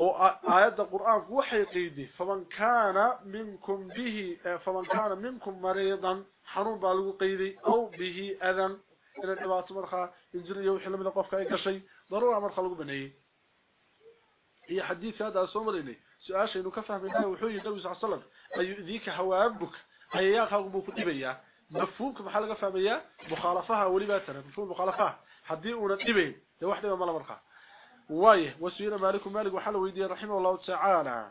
وآيات القرآن وحي قيده فمن كان منكم به فمن كان منكم مريضا حنون بالغو قيده أو به أذن إلى الإبات مرخة إنجري يوحل من القفك أي شيء ضرورة مرخة لغو بنيه هي حديث هذا السمر إلي سؤال شيء نكفه من الله وحوية الله عليه وسلم؟ أي يؤذيك هو أبك أي يا هو أبك إبيا مفهومك بحالة فهمية؟ مخالفها ولباتنا مفهوم مخالفها. حديقنا إبيا ده واحدة من الله مرخة وايه وسيره مالك مالك وحل ويدي رحمه الله تعالى.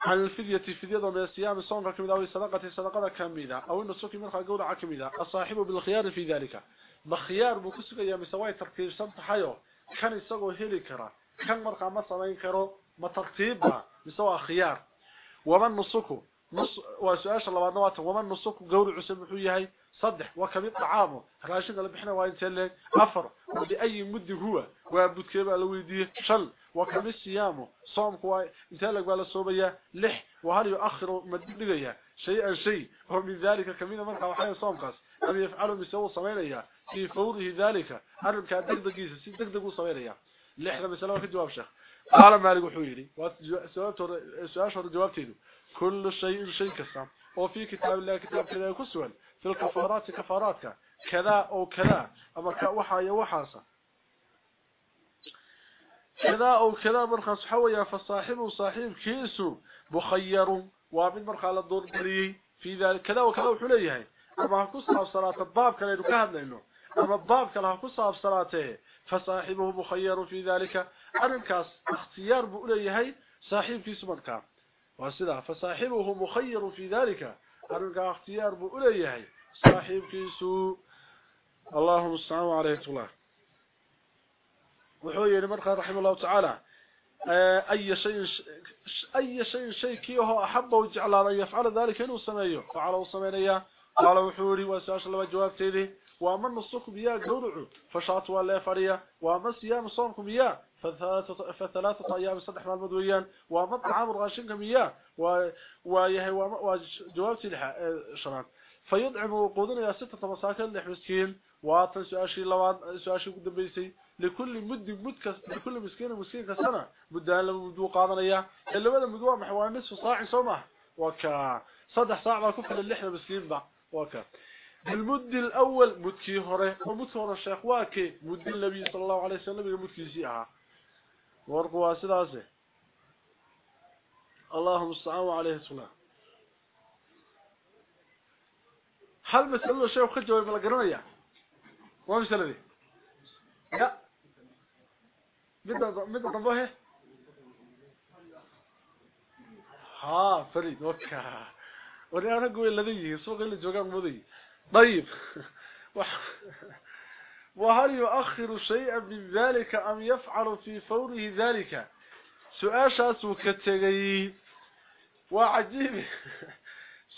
هل الفدية الفدية من الصيام الصوم كميدا أو الصدقة الصدقة كميدا أو إن السوك مرخى قولة كميدا الصاحب بالخيار في ذلك. بخيار بكسك يا مسواي ترتيب سمت حيو. كان يسوق هيلي كرا كان مرخى ما صمين كرو ما ترتيبها يسوى خيار. ومن نصكو. نص وسؤال الله بعد نوات ومن نصكو قول عسل محوية صدح وكميد طعامه. راشد اللي بحنا وين تلك أفر. بأي مد هو؟ وابدكيبه لو يديه؟ شل. وكميد صيامه. صوم كواي انتلك بالا صوبية لح. وهل يؤخر مدبقية شيئا شيء. هو من ذلك كميد مرقى وحيا صوم قاس أم يفعله بسوء صمينية في فوضه ذلك. أرم كان دقدق يسا سي دقدقوا صمينية لحظة مثلا في جواب شيخ. قال مالك وحويري سؤال جواب تيدو كل شيء شيء كسام وفي كتاب الله كتاب كذا كسوان في الكفارات كفاراتك كذا أو كذا. أما وحا وحاسة كذا أو كذا مرخص حويا فصاحبه صاحب كيسو. مخير وابن مرخى الدور قليه في ذلك كذا وكذا وحليه أما كسها صلاة الباب كان يدكهد لأنه أما الباب كان كسها صلاته فصاحبه مخير في ذلك. أرنكاس اختيار بؤليه صاحب كيسو مركا. وسيدا فصاحبه مخير في ذلك. أرنكا اختيار بؤليه صاحب كيسو اللهم استعانوا عليه الله. وحوية لمرقى رحمه الله تعالى. أي شيء أي شيء شيء كيه أحب وجعل أن يفعل ذلك إنه سميه. فعله سمينيه قال وحوري وسأش الله جواب تيدي وما نصكم يا قرع فشات ولا فريا. وما صيام صومكم يا فثلاثة أيام صدح مالمود ويان وما طعام راشنكم يا ويهي وجوابتي شران فيدعم وقودنا ستة مساكن لح مسكين واتن سؤاشي لواد سؤاشي قد بيسي. لكل مد مد لكل مسكين مسكين كسنة. مدان لما مدو قادنيا اللي بدا مدوى محوان نصف صاع سومه وكا. صدح صاع ما كفل اللحنا مسكين با وكا. بالمد الأول مدكي هره ومد هره الشيخ. واكي مد النبي صلى الله عليه وسلم مدكي ورقوا سلاسه اللهم استعانوا عليه الصلاة هل مسألة الشيخ خجوة بلا قرنية waa misaladii ya midda midda dambe ha farid waka wani anagu way ladan yihiin suuqa in la joogaan muday طيب وهل يؤخر شيئا من ذلك أم يفعل في فوره ذلك؟ سؤال سؤاشا سوكتغي وعجيب.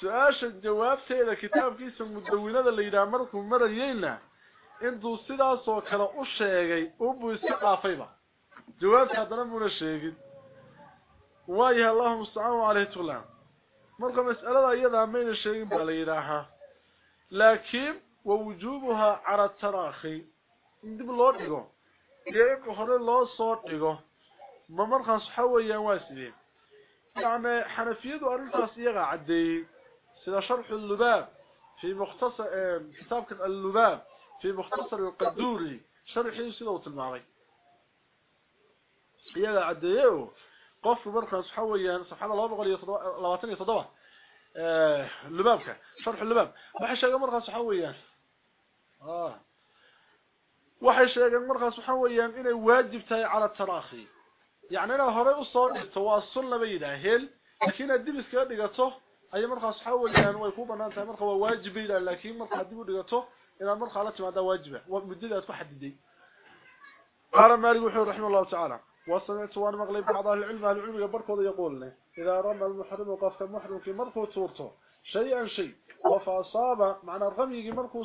سؤاشا جوابت إلى كتاب كيس المدونة اللي دعملكم مرة يينا انتو سلاسو كلا أشيغي. أبو السقع فيبا جوابت هذا نمونا الشيغي وآيها اللهم استعانوا عليه تغلان. مرقم اسألة أيضا مين الشيغي بالإلحة لكن ووجوبها على التراخي. ندب لو دغو ليك هره لو سو دغو ممر خاص يعني واسدي نعم حرفيد وارنت صيغه عدي. سلا شرح اللباب. في مختصر آه، كتاب اللباب. في مختصر القدوري. شرح سلوة الماضي صيغه عدي قف برخص حويا سبحان الله بقول يتضوا لواتني آه، شرح اللباب. ما حشا مرخص حويا waxay sheegeen markaas waxa weeyaan inay waajib tahay cala taraakhi yaani inay hore u soo dhigto waa sunna bay yiraahdeen laakiin dib iska dhigato ay markaas waxa weeyaan way ku banaan tahay marka waa waajib bay laakiin marka dib u dhigato مرة قالت هذا واجبة ومددها تحددي قال مالك وحيد رحمه الله تعالى وسمعت وأنا مغلب بعض أهل العلم أهل العلم يبركوا يقول لي اذا رمى المحرم وقف المحرم في مركو تورته شيئا شيء. وفاصاب معنى الرمي مركو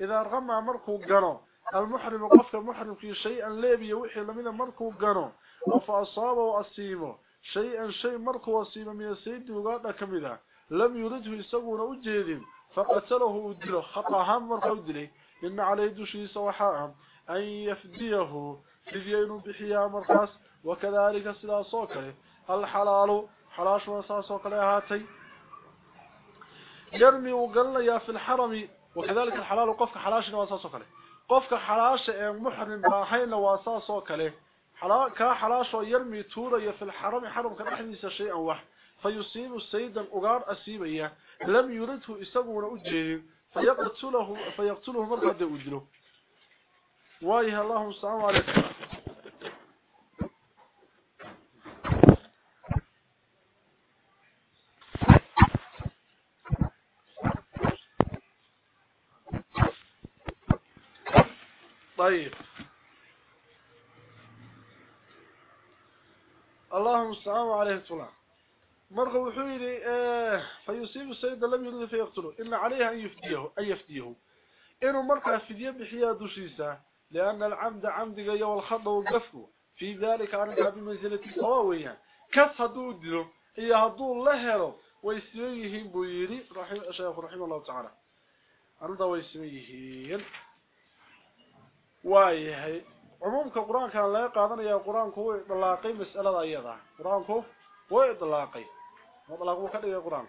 إذا رمى مركو قرو. المحرم وقف المحرم في شيئا ليبي وحي لمن مركو قرو. وفاصاب وأصيبة. شيئا شيء مركو وأصيبة من السيد وقال كمذا لم يرده يسوون وجهدين فقتله ادله خطأ هم مرقودلي إن عليه دشي سوحاهم أن يفديه. فديين بحيا مرخص وكذلك سلا سوكله الحلال. حلاش وساسوكله هاتي. يرمي وقلنا في الحرم وكذلك الحلال وقفك حلاش وساسوكله قفك حلاش محرم باهين وساسوكله حلا كا حلاش تورا في الحرم حرم كان احدث شيئا واحد. فيصيب السيد أغار أسيبية لم يرده إساقون أجيه فيقتله, فيقتله مرقى دي أجله. وايها الله السلام عليكم طيب. اللهم السلام عليه السلام مرغ وحيري آه فيصيب السيد لم يرد فيقتله. إن عليها أن يفديه أن يفديه. إنه مرقى فدية بحياة دوشيسة لأن العمد عمد غي والخط والقفق في ذلك عنك بمنزلة الصواوية. كف هدو هي هدو الله ويسميهين بويري رحيم رحمه الله تعالى. أرضى ويسميهين وايهي عمومك القرآن كان لا يقاضن يا القرآن كو إطلاقي مسألة أيضا القرآن كو وإطلاقي مطلق وكذا القرآن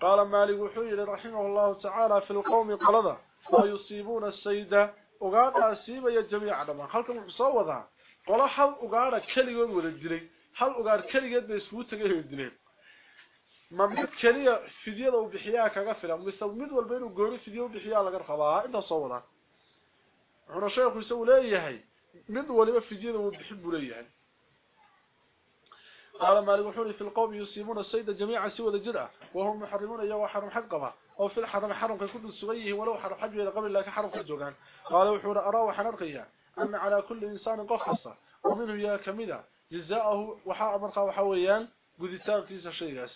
قال مالك وحير رحمه الله تعالى في القوم قلدا فيصيبون السيدة وقال أسيب جميع عدما خلقهم مصوضا قال حل وقال كليون ولا الدلي حل وقال كليون بيسوت غير الدلي ما مد كليه فيديو وبخيا كغا فلا مسمد والبين وغوري فيديو وبخيا لغا خبا انت صودا هنا شيخ يسوي ليه mid waliba fidyada uu bixin leeyahay قال مالك وحوري في القوم يصيبون السيد جميعا سوى الجرعة وهم محرمون اياه حرم حقبه أو في الحرم حرم كل سويه ولو حرم حجبه قبل لك حرم كجوغان قال وحوري أرى وحنرقيا أن على كل إنسان قفصة. ومنه يا كمدا جزاءه وحاء مرقى وحويان. قدتان كيس الشيء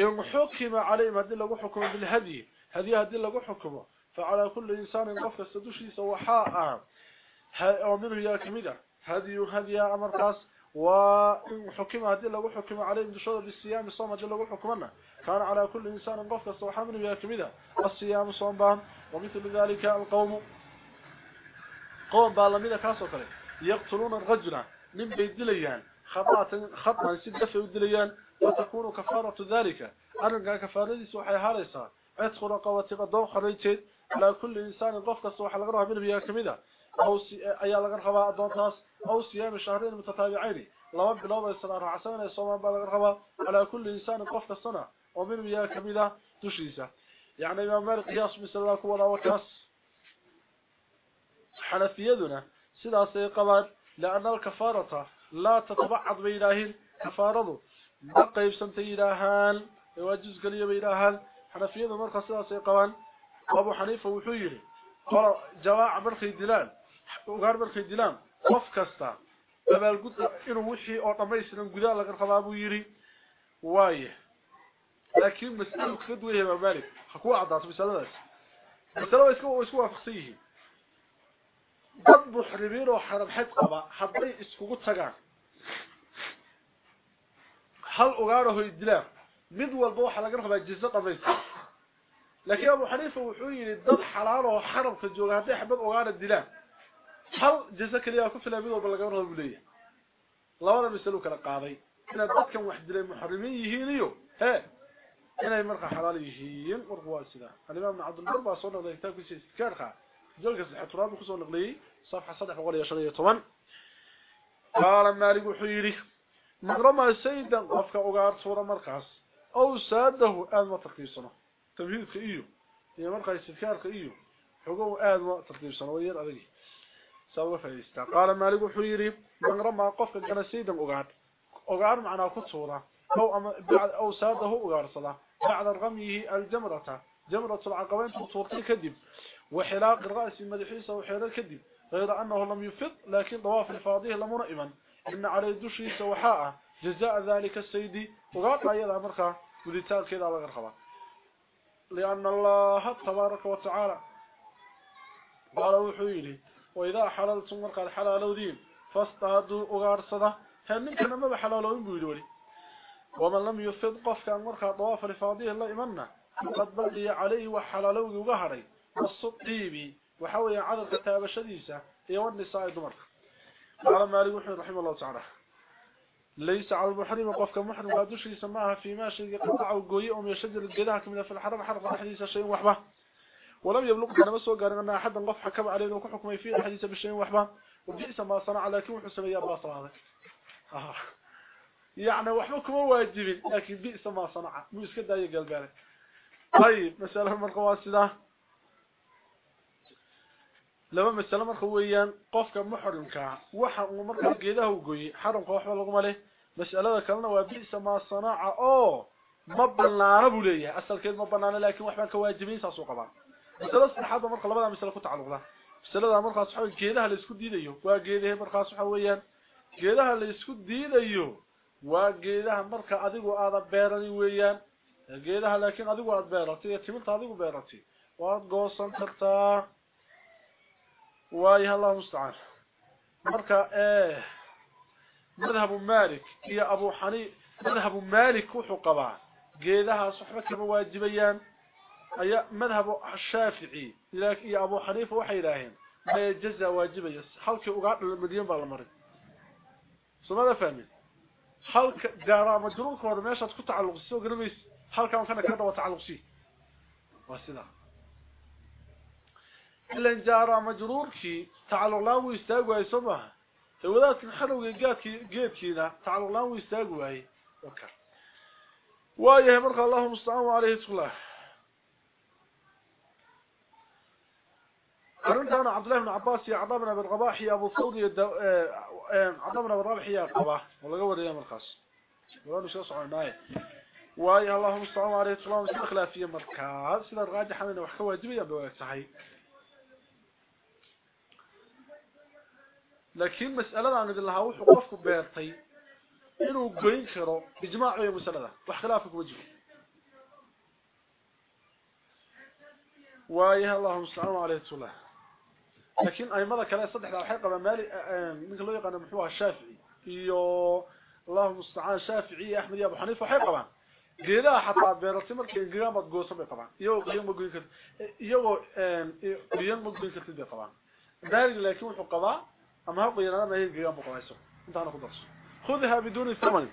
إن حكم عليه هذه لغو حكم بالهدي. هذه هذه لغو حكمه فعلى كل إنسان قفك استدوشي سوحاء ومنه يا كمدة هدي هدي أمر قاس. وحكم هذه لو حكم عليه بشرط بالصيام الصوم هذه لو حكمنا كان على كل إنسان قفك استوحى منه يا كمدة الصيام الصوم بان ومثل ذلك القوم. قوم بالميدا كاسو كله يقتلون الرجل من بيدليان خطأ خطأ سدفه ودليان وتكون كفارة ذلك. أنا كفارة waxay haraysaa عتق رقبة قدو خريجت على كل إنسان قفقص وحا لغ روح بنبيا كميده أو سي... أيا لغ روا ادونتاس أو صيام شهرين متتابعين. لو بلوه الصلاه حسن الصوم بلغ روا على كل إنسان قفقص سنه أو بنبيا كميده تشيسا يعني ما مر قياس مثل الله ولا وكاس. حنفيتنا سلاسه قبر لأن الكفارة لا تتبعض بالاله كفارة لا قيب سنت إلهان. يوجز قليه بالاله حنفيتنا مر سي قوان أبو حنيفة وحيري قال جواع مرخي دلان وقال مرخي دلان قف كستا أبال قد إنه وحي أو طميسنا قدال لقد خبابو يري وايه لكن مسألة خدوه مالك حكوا عضات اسكوا فخصيه dad muxrimiin oo xaram xad qaba hadday iskugu tagaan hal ogaano hoy dilaan mid walba waxa laga rabaa jiso dhamaystiran لكن أبو حنيفة وحي للضد حلال وحرب في جوغاده أحمد وغار الدلال. حل جزاك الله كف لابد وبلغوا البلديه لو أنا بسلوك على قاضي إن الضد كان واحد دليل محرمين يهيليو ها. أنا مرق حلال يجين ورواسنا الإمام عبد البر باصون الله يكتب كل شيء كرخه جوغا سحتراب خصو نقلي صفحة 318 قال مالك وحيري مغرم السيد قفكه اوغار صورة مرقص أو ساده أن ما تقيسنه تمهيدك إيو. هي مركز استذكارك إيو. حقوه آد ما تقيسنا وير أذي سوى فايستا قال مالك وحيري من رمى قفك كان سيدا أغار أغار معنا كل صورة. أو, أو ساده أغار صلاة. بعد رميه الجمرة. جمرة العقبين تصورتي كذب وحلاق الرأس مدحيسة وحلاق كذب غير أنه لم يفض لكن ضواف الفاضيه لم نئما إن عليه دشيسة وحاء جزاء ذلك السيد. وقاطع يدها مرخة ولتال كذا على غرخبة لأن الله تبارك وتعالى قال وحويلي وإذا حللتم مرخة الحلال دين فاستهدوا أغارصده هل منك ما بحلالوين بيدولي ومن لم يفض قف كان مرخة ضواف الفاضيه لا إمنا فقد بقي عليه وحلالوه وغهري والصطيبي وحوي عدد كتابة شديسة هي والنساء دمر قال مالك وحي رحمه الله تعالى. ليس على المحرم قفك محرم. قادوش يسماها في ماشي. قطع وقوي أم يشجر القداك من في الحرم. حرق الحديث شيء وحبة. ولم يبلغ أنا بس وقال أن أحدا قف حكم عليه وكحكم فيه الحديث بالشيء وحبة. وبئس ما صنع لكن وحسن يا باصر هذا. آه. يعني وحبكم واجبين لكن بئس ما صنع. مو اسكدا يقل بالك طيب مسألة من قواسده laba mas'ala marka weeyaan qofka muxrimka waxa uu marka geedaha u gooyay xaramka waxba lagu male mas'alada kalena waa biisa ma sanaaca oo ma banaana buu leeyahay asalkeed ma banaana laakiin waxba ka waajibin saasoo qaba mas'alada saxaabada marka labada mas'ala ku tacaluqda mas'alada markaas waxa geedaha la isku diidayo waa geedaha markaas waxa weeyaan geedaha la isku diidayo waa geedaha marka adigu aad beerani weeyaan geedaha laakiin adigu aad beeratay timirta adigu beeratay waad goosan kartaa وايها الله مستعان. مركا إيه مذهب مالك. إيه يا أبو حني مذهب مالك وحقبا قيدها صحبك مواجبيا ايا مذهب الشافعي. لك يا أبو حنيفة وحيلاهم ما يجزى واجبيا حلك اوغاد المدين بالله مر سمعنا فهمي حلك دارا مجرور كور ميشات كتعلق سو غرميس حلك كان كدوا تعلق سي واسلام. إلا جارة مجروركي تعالوا الله ويستاقوا أي صباح وذلك نحلوا قيد كينا تعالوا الله ويستاقوا أي وكا وآيه مرخى الله مستعان عليه الله أرنت أنا عبد الله بن عباس يا عضبنا بالرباح يا أبو ثور يا الدو... عضبنا بالرباح يا قباح والله قول يا مرخص ولا مش يصعوا معي وآيه الله مستعان عليه الله مستعان خلافية مركز. سيدا الراجح من وحكوا جميع بواك صحيح. لكن مسألة عن الله هو قفكو بيرتي. انو غين خرو بجماع يا مسألة. واختلافك وجه. وايه اللهم صل على الله لكن اي مره كلا يصدح لا حقيقة مالي من لو يقنا مخو الشافعي. يو اللهم استعان شافعي أحمد يا أبو حنيفة حقيقة geeda hata beerti markay طبعا goosay qaban iyo qiyam magdhiisa iyo qiyam magdhiisa tii طبعا daal لا يكون qaba qoyanaana ma ingegaan buu qabayso intaana ku darso khudha bidun thaman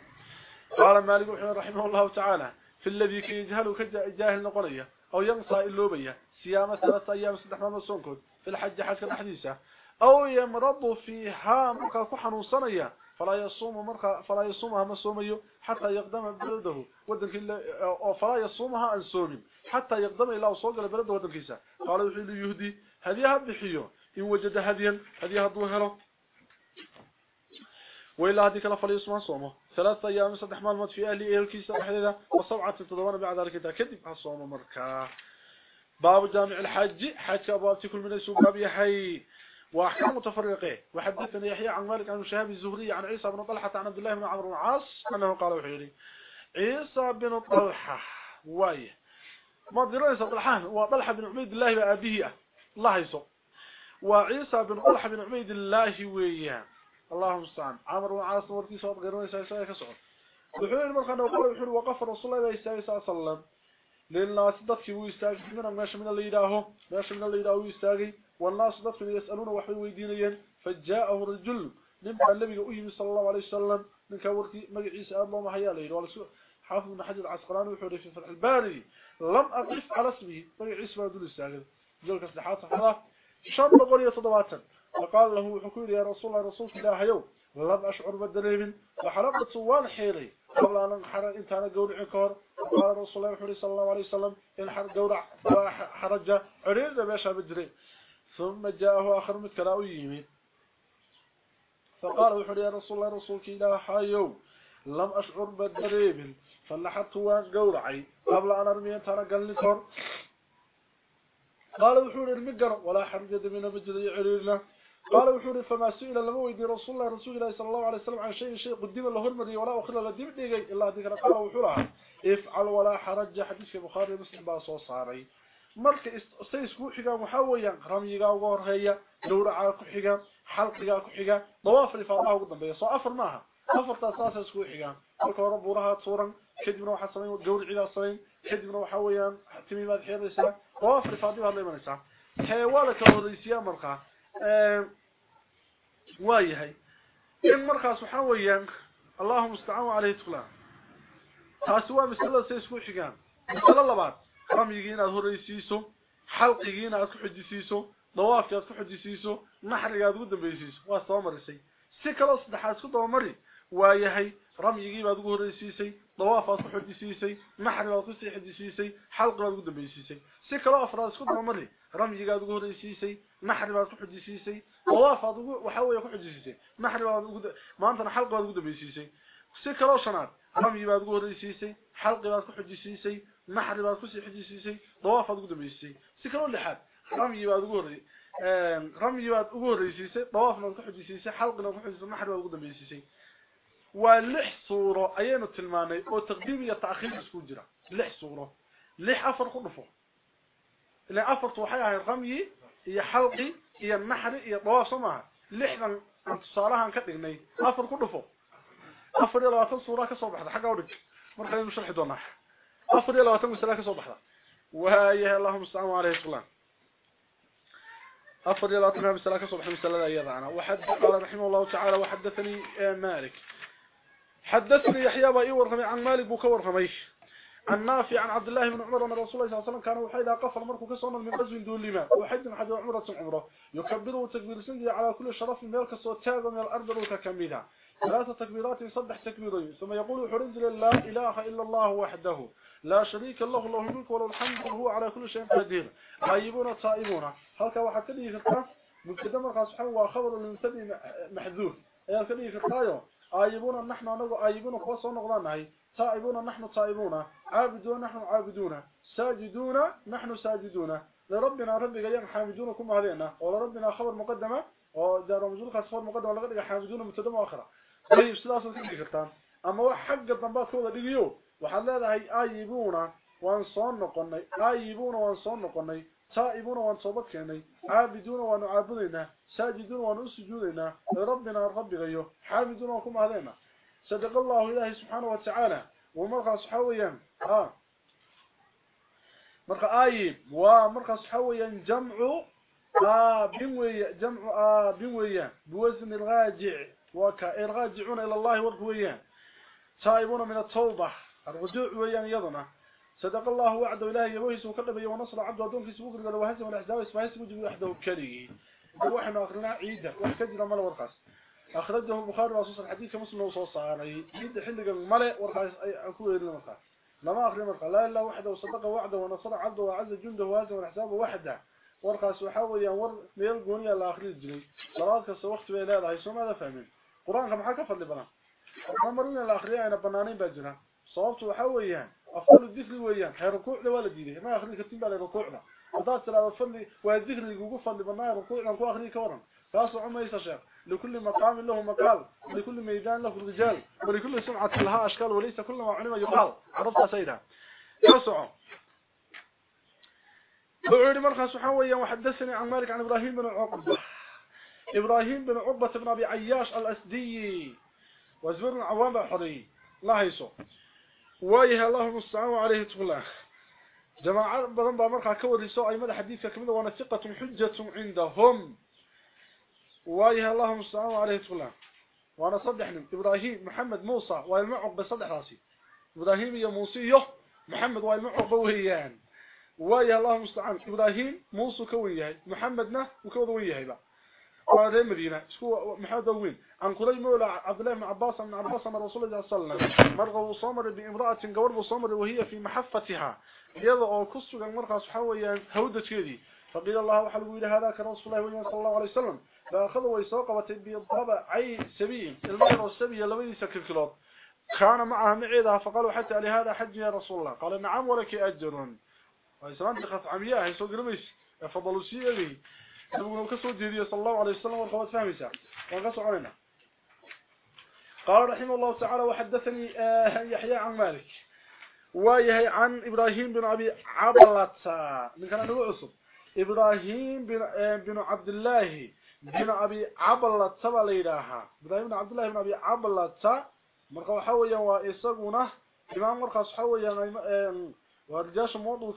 qala malik رحمه الله تعالى في الذي يجهل كجاهل نقرية أو ينسى اللوبيه صيام ثلاث أيام صدح ما صونكود في الحج حج الحديثة أو يمرض فيها مركا كحنوسنيا فلا يصوم مركا فلا يصومها ما صوميه حتى يقدم بلده ودنك أو فلا يصومها أن صوم حتى يقدم إلى وصول بلده ودنكيسا قال وحي يهدي هذه بخيو إن وجد هديا هدو هلو وإلا هذه كلا فليس ما صومه ثلاثة أيام صدح مالمات في أهلي إيركيسة وحديدة وصبعة تدوان بعد ذلك كذب. هالصوم مركا باب جامع الحج. حج أبواب كل من يسوق باب يحي وأحكام متفرقة. وحدثني يحيى عن مالك عن شهاب الزهري عن عيسى بن طلحة عن عبد الله بن عمرو العاص أنه قال وحيري عيسى بن طلحة. واي. ما ادري عيسى طلحة وطلحة بن عبيد الله بأبيه الله يسوق. وعيسى بن أرحى بن عميد الله ويه اللهم صان عمر وعاص ورقي صوت غير ويسا يسا يسا وحين المرخان وقال وحين وقف رسول الله يسا يسا صلم للناس دفكي ويستاج من الناس من اللي داهو ناس من اللي داهو يستاجي والناس دفكي يسألون وحين ويديني فجاءه رجل نبقى النبي أهمي صلى الله عليه وسلم. من كورتي مجي عيسى الله محيا ليه حافظ من حجر عسقران وحوري في فرح الباري. لم أقف على اسمه. مجي ما دول يستاجي جلك اصلحات صحراه boqol iyo toddobaatan فقال له حكوري يا رسول الله رسول الله يوم. لم أشعر بالدريب وحرقت سوان حيري قبل أن انحرق انت أنا قولي كور قال رسول الله صلى الله عليه وسلم انحرق قولع حرجة عريض بيشا بالدريب ثم جاءه آخر متكلاو يمين فقال يا رسول الله رسولك إله حيو لم أشعر بالدريب فلحت وان قولعي قبل أن أرمي أنت أنا كور قال وحوري المقر ولا حرجة من بجري عريضنا قال وحوري فما سئل لما ويدي رسول الله رسول الله صلى الله عليه وسلم عن شيء شيء قدم له المري ولا أخر له ديب ديغي إلا ذكر قال وحورها افعل ولا حرج. حديث في بخاري مسلم باصو صاري marka say isku xigaan waxa weeyaan ramyiga ugu horeeya dowraca ku xiga xalqiga ku xiga dawaafil faadaha ugu dambeeya soo afar maaha afarta saas isku xigaan halka hore buuraha tuuran kadibna waxa sameeyay gowriciga sameeyay kadibna waxa weeyaan timimaad xeeraysa dawaafil faadaha la imanaysa xeewala ka horeysiya marka ee waayahay in markaas waxa weeyaan Allahu musta'an alayhi tula taasi waa misalada say isku xigaan misala labaad ramyigii inaad horeysiiso xalqigii inaad ku xujisiiso dawaafkii aad ku xujisiiso naxriga aad ugu dambaysiiso waa soo marisay si kale saddexaad isku dabamari waa yahay ramyigii baad ugu horeysiisay طواف أصبح حديثيسي محرم اصبح حديثيسي حلق لو دبيسيسي سكر افراس خد مره رمي قاعد يقول حديثيسي محرم اصبح حديثيسي طواف ادو وحاوي حديثيسي محرم اصبح ما أنت حلق لو دبيسيسي سكر شنات. رمي قاعد يقول حديثيسي حلق لو اصبح حديثيسي محرم اصبح حديثيسي طواف ادو دبيسيسي سكر لحد رمي قاعد يقول رمي قاعد يقول حديثيسي طواف ادو حديثيسي حلق لو اصبح حديثيسي محرم ادو ولح صوره اينا تلماني أو تقديم تأخير بسكوجره لح صوره لح افر خلفه اللي افر توحيها الرمي هي حلقي هي النحر هي ضواصمها لحظا انتصالها انكتقني افر خلفه افر يلا واتن صوره كصوب حق حقا ورق مرحبا نشرح دونها افر يلا واتن مسلاك صوب احدا وهايه اللهم السلام عليه السلام افضل الله تعالى بسلاك صبح مسلاه أيضا وحد قال رحمه الله تعالى وحدثني آه، مالك. حدثني يحيى بن ورقمي عن مالك بو كورقمي عن نافع عن عبد الله بن عمر أن رسول الله صلى الله عليه وسلم كان وحيدا قفل مركو كسونا من غزو دون لما وحد حد عمرة عمرة. يكبر تكبير سنجي على كل شرف من ملك سو تاغ من الأرض وككميدا ثلاث تكبيرات يصبح تكبيرين ثم يقول حرز لا إله إلا الله وحده. لا شريك له له الملك وله الحمد وهو على كل شيء قدير. غايبون طائبون. هلك waxa kaliya firqa mubtada markaas waxa waa khabar al-mubtadi mahdhuf ayaa kaliya آيبونا نحن انغو آيبونا خوسو نوقدان هي تايبونا نحن تايبونا عابدونا نحن عابدونا. ساجدونا نحن ساجدونا لربنا ربك يا حامدون كما علينا ولربنا خبر مقدمة. ودار مزول خاص خبر مقدمة ولا غير حامدون متدم أخرى اي استلاصو في الكتان أما حق الضمبات هو دغيو وحلاده هي آيبونا. وان صون نقني آيبونا وان صون نقني تائبون وان صوبكيني عابدون وان عابدنا ساجدون وان سجودنا ربنا رب غيو حامدون وكم علينا صدق الله إلهي سبحانه وتعالى ومرقى صحويا ها مرقى آيب ومرقى صحويا جمع بنوية جمع بنوية بوزن الراجع وكا الراجعون إلى الله ورقويا تائبون من التوبة الرجوع ويان يضنا صدق الله وعد إلهي يبوهي سوكرب ونصر عبد ودون في سوكر قال وهزم الأحزاب إسمه سوجه وحده كلي وحنا أخرنا عيدة وحكجنا ملأ ورقص أخرجه البخاري وصوص الحديث مسلم وصوص عليه عيد حلق الملأ ورقص أكوه المرقى لما أخر مرقى لا إلا وحده وصدق وعده ونصر عبده وعز جنده وهزم الأحزاب وحده. ورقص وحاول ينور ميل قوني على آخر الجري صلاة كسا وقت بإله هاي سو ماذا فهمين. قرآن كم حكا فضل بنا. مرنا الآخرين أنا بنانين باجنا صوابته وحاول أفضل الذكر ويان هي ركوعنا ولا ديده ما أخذ كتير على ركوعنا. هذا ترى فضل والذكر اللي يقول فضل بنا ركوعنا كو أخذ كورن فاصل عما يستشعر. لكل مقام له مقال. ولكل ميدان له رجال. ولكل سمعة لها أشكال وليس كل ما علم يقال. عرفت سيدها يسعى بعد مرخى سبحانه وحدثني عن مالك عن إبراهيم بن عقبة. إبراهيم بن عقبة بن أبي عياش الأسدي. وزبر العوام بحري الله يسوع. وايه الله المستعان عليه تقول جماعة بدن با markaa ka wariso ay madax xadiidka kamid waa nasiqatu hujjatu indahum وايه الله المستعان عليه تقول وانا صدحنا إبراهيم محمد موسى والمعق بصدح راسي. إبراهيم يا موسى محمد والمعق وهيان وايه الله المستعان إبراهيم موسى كويه محمدنا وكوده وياه بقى. وهذا مدينة. سكو محمد وين؟ عن قريب مولى عبد الله بن عباس من عباس من رسول الله صلى الله عليه وسلم. مرغوا صامر بامرأة قورب صامر وهي في محفتها. يضع كسو مرغى سحويا هودة كذي. فقيل الله وحلو إلى هذا كرسول الله صلى الله عليه وسلم. فأخذوا ويساق وتبيضها عي سبيل. المرأة والسبيل لم يسكر كلاب كان معها معيدها فقالوا حتى لهذا حج يا رسول الله. قال نعم ولك أجر. ويسلام تخف عمياء يسوق رميس فضلوا سيئة نبغى كسو جيدي صلى الله عليه وسلم والخوات فهميسا ونقصوا علينا قال رحمه الله تعالى وحدثني يحيى عن مالك ويهي عن إبراهيم بن أبي عبلة. من كان نبو عصب إبراهيم بن, عبد الله بن أبي عبلة بليلها إبراهيم بن عبد الله بن أبي عبلة مرقوا حويا وإساقنا إمام مرقص حويا ورجاش موضوع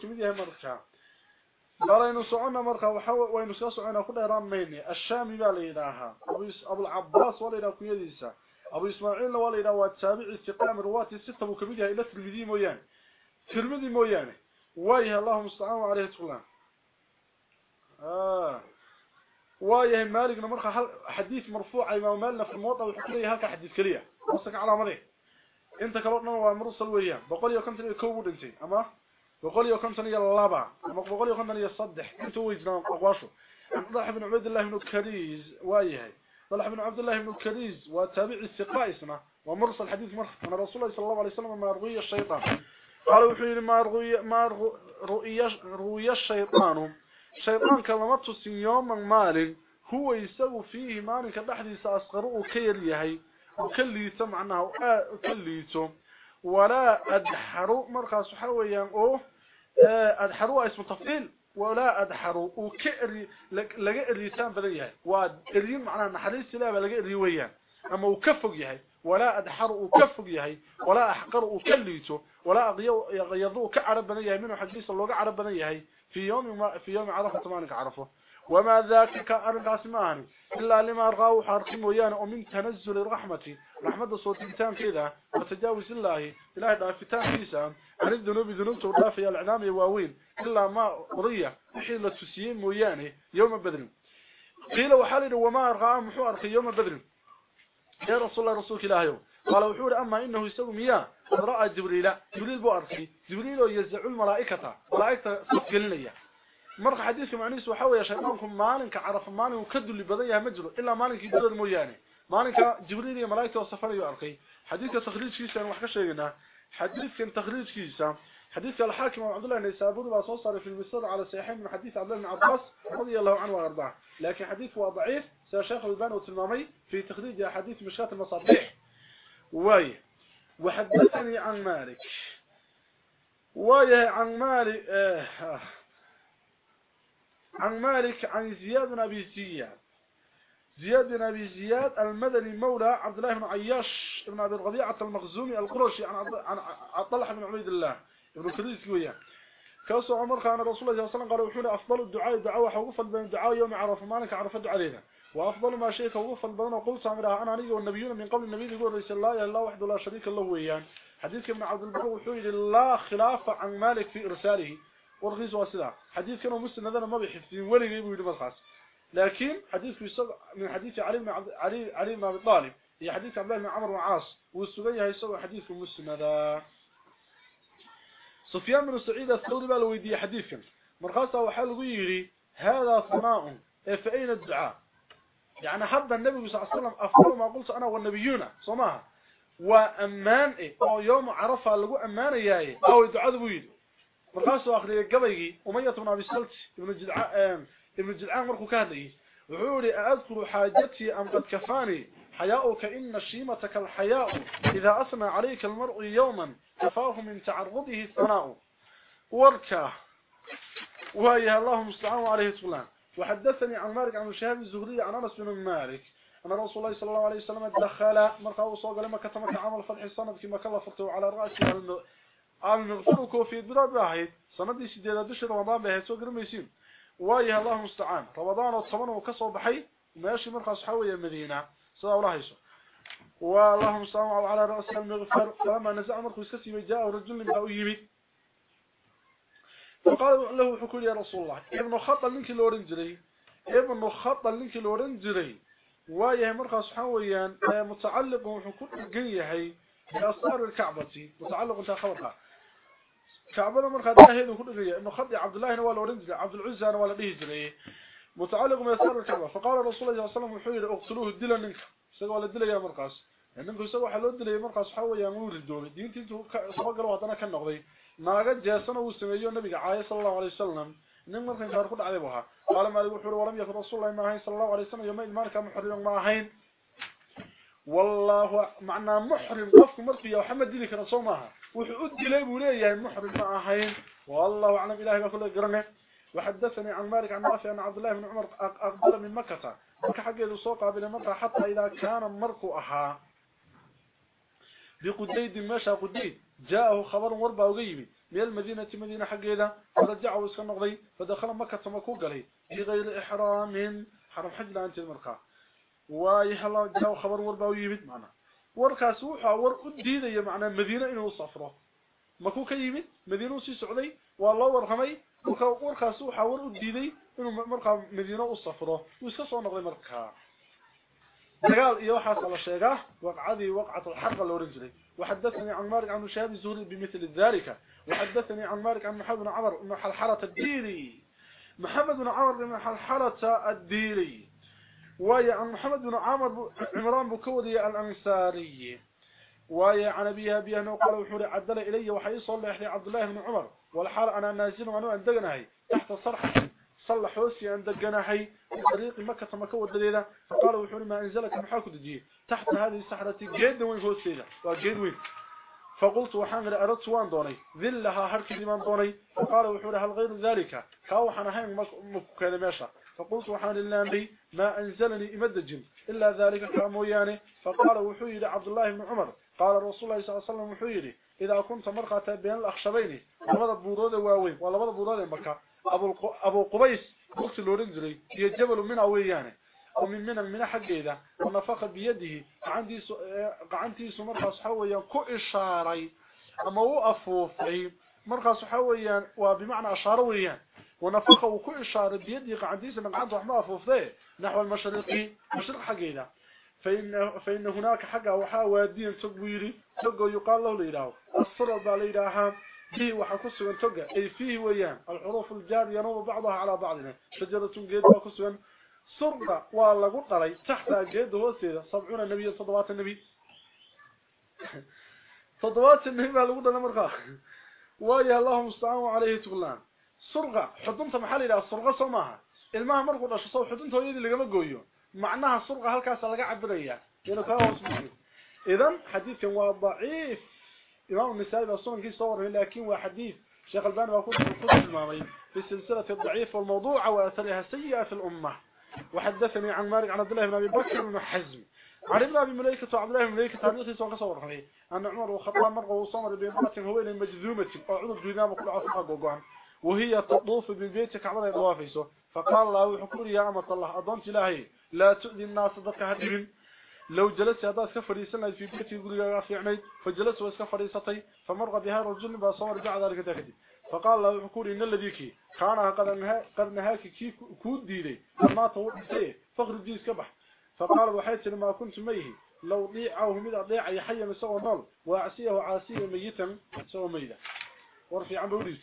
كميديا مرقا قالينو سعونا مرخا وينو سكا سعونا كل إيران ميني الشامي باليداها أبو العباس واليدا كيديسا أبو إسماعيل واليدا والتابع استقام رواتي الستة مكمدها إلى ترمذي مويان ترمذي مويان وايه اللهم استعانوا عليه تقولان آه وايه مالك مرخا حديث مرفوع إمام مالنا في الموضع وحكريه هكا حديث كليا وصك على مريه انت كبرنا ومرسل وياه بقول يو كنت كوبود انتي اما بقول يو كنت يا يصدح انتو ويجنا أقواشو. طلح بن عبد الله بن كريز وايه طلح بن عبد الله بن كريز وتابع الثقاء اسمه ومرسل حديث مرخ من رسول الله صلى الله عليه وسلم ما رغي الشيطان. قالوا وحين ما رغي ما رؤي رؤي الشيطان. شيطان كلمته يوم مال هو يسوي فيه مالك دحديس اصغر كير يحيى وكليته. معناه كليته ولا أدحروا مرخص حويا أو أدحروا اسم تفضيل ولا أدحروا. وكأري لقى الريسان بديه وإريم معناه نحريس لا لقى الريويا أما وكفق يهي. ولا أدحروا وكفق يهي. ولا أحقروا وكليته ولا يغيظوا كعرب بنيه منه حديث الله كعرب بنيه في يوم في يوم عرفة مانك عرفة. وما ذاك كأرقاس ماني إلا لما أرغاه حاركم ويانا. ومن تنزل الرحمة رحمة صوتيتان كذا وتجاوز الله. إله دافتان كيسا عن الذنوب ذنوب تردافي العنام واوين إلا ما قضية حين تسيين موياني يوم بدر. قيل وحالي وما أرغاه محو أرخي يوم بدر. يا رسول الله رسولك الله قال وحور أما إنه يسوي مياه. قد رأى جبريل جبريل بو جبريل يزع الملائكة. ملائكة صفقلنية marka xadiisku macnihiisu waxa weeye shaydaanku maalinka carafo maalin ka dulli badan yahay ma jiro mooyaane maalinka jibriil iyo malaa'igta oo safarayo arkay xadiiska takhriijkiisa wax ka sheegnaa xadiiskan takhriijkiisa حديث الحاكم عبد الله بن النيسابوري وصوصر في المسند على صحيح من حديث عبد الله بن عباس رضي الله عنه وأرضاه. لكن حديث هو ضعيف. سيشيخ الباني والتلمامي في تخريج حديث مشكات المصابيح. واي وحدثني عن مالك. واي عن مالك آه. عن مالك عن زياد بن أبي زياد. زياد بن أبي زياد المدني مولى عبد الله بن عياش بن أبي الربيعة المخزومي القرشي عن طلحة بن عبيد الله ابن كريس قوية. كاسو عمر كان رسول الله صلى الله عليه وسلم قال أفضل الدعاء الدعاء وحوفا بين الدعاء يوم عرف مالك عرف الدعاء علينا وأفضل ما شيء وقفا بين وقلت عمرها أنا نيجي والنبيون من قبل النبي يقول رسول الله يا الله وحده لا شريك له ويان حديث ابن عبد البر وحوي لا خلاف عن مالك في إرساله. ورغيز واسلا حديث كانوا مسندنا ما بيحفظين ولا يجيبوا يدي مرخص لكن حديث من حديث علي بن علي علي بن أبي طالب هي حديث عبد الله بن عمرو وعاص والسغيه هيسوا حديث مسند سفيان بن سعيد الثوري بقى لو يدي حديثا مرخصة lagu yiri هذا ثناء فاين الدعاء؟ يعني حب النبي صلى الله عليه وسلم أفضل ما قلت أنا والنبيون صماها. وأمان إيه؟ أو يوم عرفة لو امانياي أو دعاء بو يدي markaasuu akhriyay gabaygii umayat ibn abi salt ibn jilcaan markuu ka hadlayay wuxuu yiri aadkuru xaajati am qad kafani حياؤك إن شيمتك الحياء إذا أثنى عليك المرء يوما كفاه من تعرضه الثناء وركا وهي الله مستعان عليه سلام وحدثني عن مالك عن شهاب الزهري عن أنس بن مالك أن رسول الله صلى الله عليه وسلم دخل مرقى وصوغ لما كتمك عمل فتح الصند كما كلفته على رأسه المغفر كوفي واحد سندي سيدة دش رمضان بهي سو غرميسين وايه الله مستعان رمضان وطمن وكسو بحي ماشي مرخص حوية مدينة. سيدا الله يسو والله مستعان على رأس المغفر. فلما نزع مرخص كسي جاء رجل من بأو يمي فقال له حكول يا رسول الله ابن خط لنك الورنجري ابن خط لنك الورنجري وايه مرخص حويا متعلق وحكول القيحي بأسطار الكعبة متعلق انت خبرها khadi Abdullah waa la oran jiray Abdul Uzza waa la dhihi jiray mutacalliq ma sar kaaba faqala rasuulullaahi sallallahu alayhi wasallam wuxuu yiri uqtuluhu dilan isagoo la dilaya markaas ninku isagoo waxa loo dilay markaas waxa weeyaan uu ridoobay diintiisu soo galo hadana ka noqday naaga jeesana uu sameeyo nabiga caaya sallallahu alayhi wasallam nin markan qaar ku dhacday waxa qala maalik wuxuu waram yakun rasuulullaahi ma ahayn sallallahu alayhi wasallam yoma ilmaanka muxrim ma ahayn والله معنى محرم قف مرقي محمد دينك وحو دلي بو ليهي محرم ما اهين والله أعلم إلهي كله قرنه. وحدثني عن مالك عن نافع عبد الله بن عمر أقبل من مكة. مكه حقه سو قابل مكة حتى إذا كان مرق أها. بقديد مشى قديد. جاءه خبر وربا وغيبي من المدينة مدينة حقيده فرجع وسكن نقضي فدخل مكة مكو غلي بغير إحرام. حرم حج لا انت المرقه وايه الله جاء خبر وربا ويمد معنا warkaas wuxuu war u diidaya macna Madiina inuu safro maku ka yimid Madiina sii socday waa loo warqamay marka warkaas wuxuu war u diiday inuu marka Madiina u safro uu iska soo noqday marka dagaal iyo waxa la sheegaa waqcadi waqcatu al-harb loo rinjiray وحدثني عن مالك عن شهاب الزهري بمثل ذلك وحدثني عن مالك عن محمد بن عمر بن حلحلة الديري محمد بن عمر بن حلحلة الديري ويا عن محمد بن عامر عمران بكودي الأنصاري. ويا عن أبيها بيها قال وحوري عدل إلي وحي صلى إحدى عبد الله بن عمر. والحال أنا نازل وأنا أندقناهي. تحت صرحة صلى حوسي أندقناهي. في طريق مكة مكود دليلة فقال وحوري ما أنزلك محاكو دجي تحت هذه السحرة جيد وين حوسي وجيد وين. فقلت وحان أردت وان دوني. ذلها هرك لمن دوني. فقال وحوري هل غير ذلك؟ كاوحنا هين مكو ماشا فقلت وحان الله ما أنزلني إمدج إلا ذلك كاموياني فقال وحيري عبد الله بن عمر قال رسول الله صلى الله عليه وسلم وحيري إذا كنت مرقة بين الأخشبين لماذا بورود واوين ولماذا بورود مكة؟ أبو, قبيس قلت الورنجري هي جبل من أوياني أو من من من حقيدة ونفق بيده قعنتي سمرقة صحويا كو إشاري أما هو أفوفي مرقة صحويا وبمعنى أشارويا ونفخه وكل إشارة بيدي قعديس قعد رحمه فوفيه نحو المشرقي مشرق حقينا. فإن, فإن هناك حقا وحا وادين تقويري تقو يقال له لإله الصرد لإلها به وحكسوا تقى أي فيه ويان. الحروف الجار ينوم بعضها على بعضنا. شجرة قيد وكسوا صرد والله قلت لي تحت قيد وسيدة سبعون النبي صدوات النبي. صدوات النبي ما لقد نمرقا ويا الله مستعان عليه تغلان. صرغه حضنته محل إلى سرغه سماها الماء مرخو دش سو حضنته اللي لغا غويو معناها صرغه هلكاس لغا عبريا انه كان اسمه اذا حديث ضعيف امام مثال الصون في صور لكن وحديث شيخ البان واخذ في كتب الماضي في سلسله الضعيف والموضوع واثرها سيئه في الامه وحدثني عن مارق عن عبد الله بن ابي بكر بن حزم عرفنا بملائكة عبد الله بن ملائكة عبدالله سوى قصة ورحمة أن عمر وخطاب مرقه وصمر بإمارة هوين أو عمر جذام وقلع فقاق وقوان وهي تطوف ببيتك عمر دوافيسه فقال الله حكوري يا أمة الله أضنت إلهي. لا تؤذي الناس ضدك هدهم لو جلست هذا سفر سنة في بيتي يقول يا في عنيد فجلست وسفر ستي فمر بها رجل بصور بعد ذلك تاخدي فقال له حكوري إن الذي كان قد نها قد نهاك كيف كود ديدي ما فخر الدين كبح فقال وحيت لما كنت ميه. لو ضيعه من ضيع يحيى مسوى نول وعسيه وعاسيه ميتا سوى ميدا ورفي عن بوليس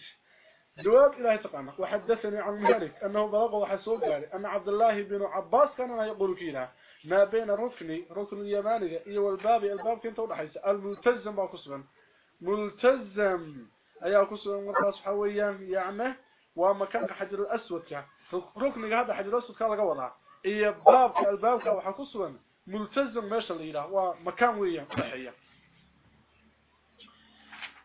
جواب إلهي تقامة وحدثني عن مالك أنه بلغ وحسوب قال أن عبد الله بن عباس كان يقول كينا ما بين ركني ركن اليماني إيه والباب الباب كنت ودحيس الملتزم باكسبا ملتزم. أيها كسبا مرقص حويا يعني. ومكان حجر الأسود ركن هذا حجر الأسود كان لقوضها إيه باب الباب وحكسبا ملتزم ماشا ليلا ومكان ويا بحيا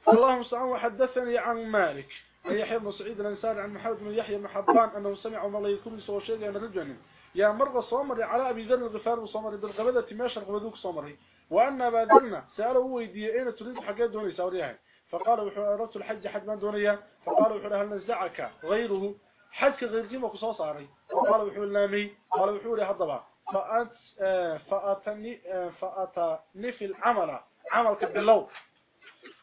اللهم سبحانه وحدثني عن مالك. يحيى بن سعيد الأنسان عن محمد بن يحيى بن حبان أنه سمع ما لا يكون سوى شيء أن رجل يا مرة صومري على أبي ذر الغفار وصومري بالقبضة ماشى الغبدوك صومري وأن أبا ذرنا هو يدي أين تريد حقات دوني سوريها فقال أردت الحج حد من دونيا فقال وحول هل نزعك غيره حج غير جيمة قصاص عري فقال وحول نامي قال وحول هضبا فأت فأتني فأتني في العمل. عملك باللو.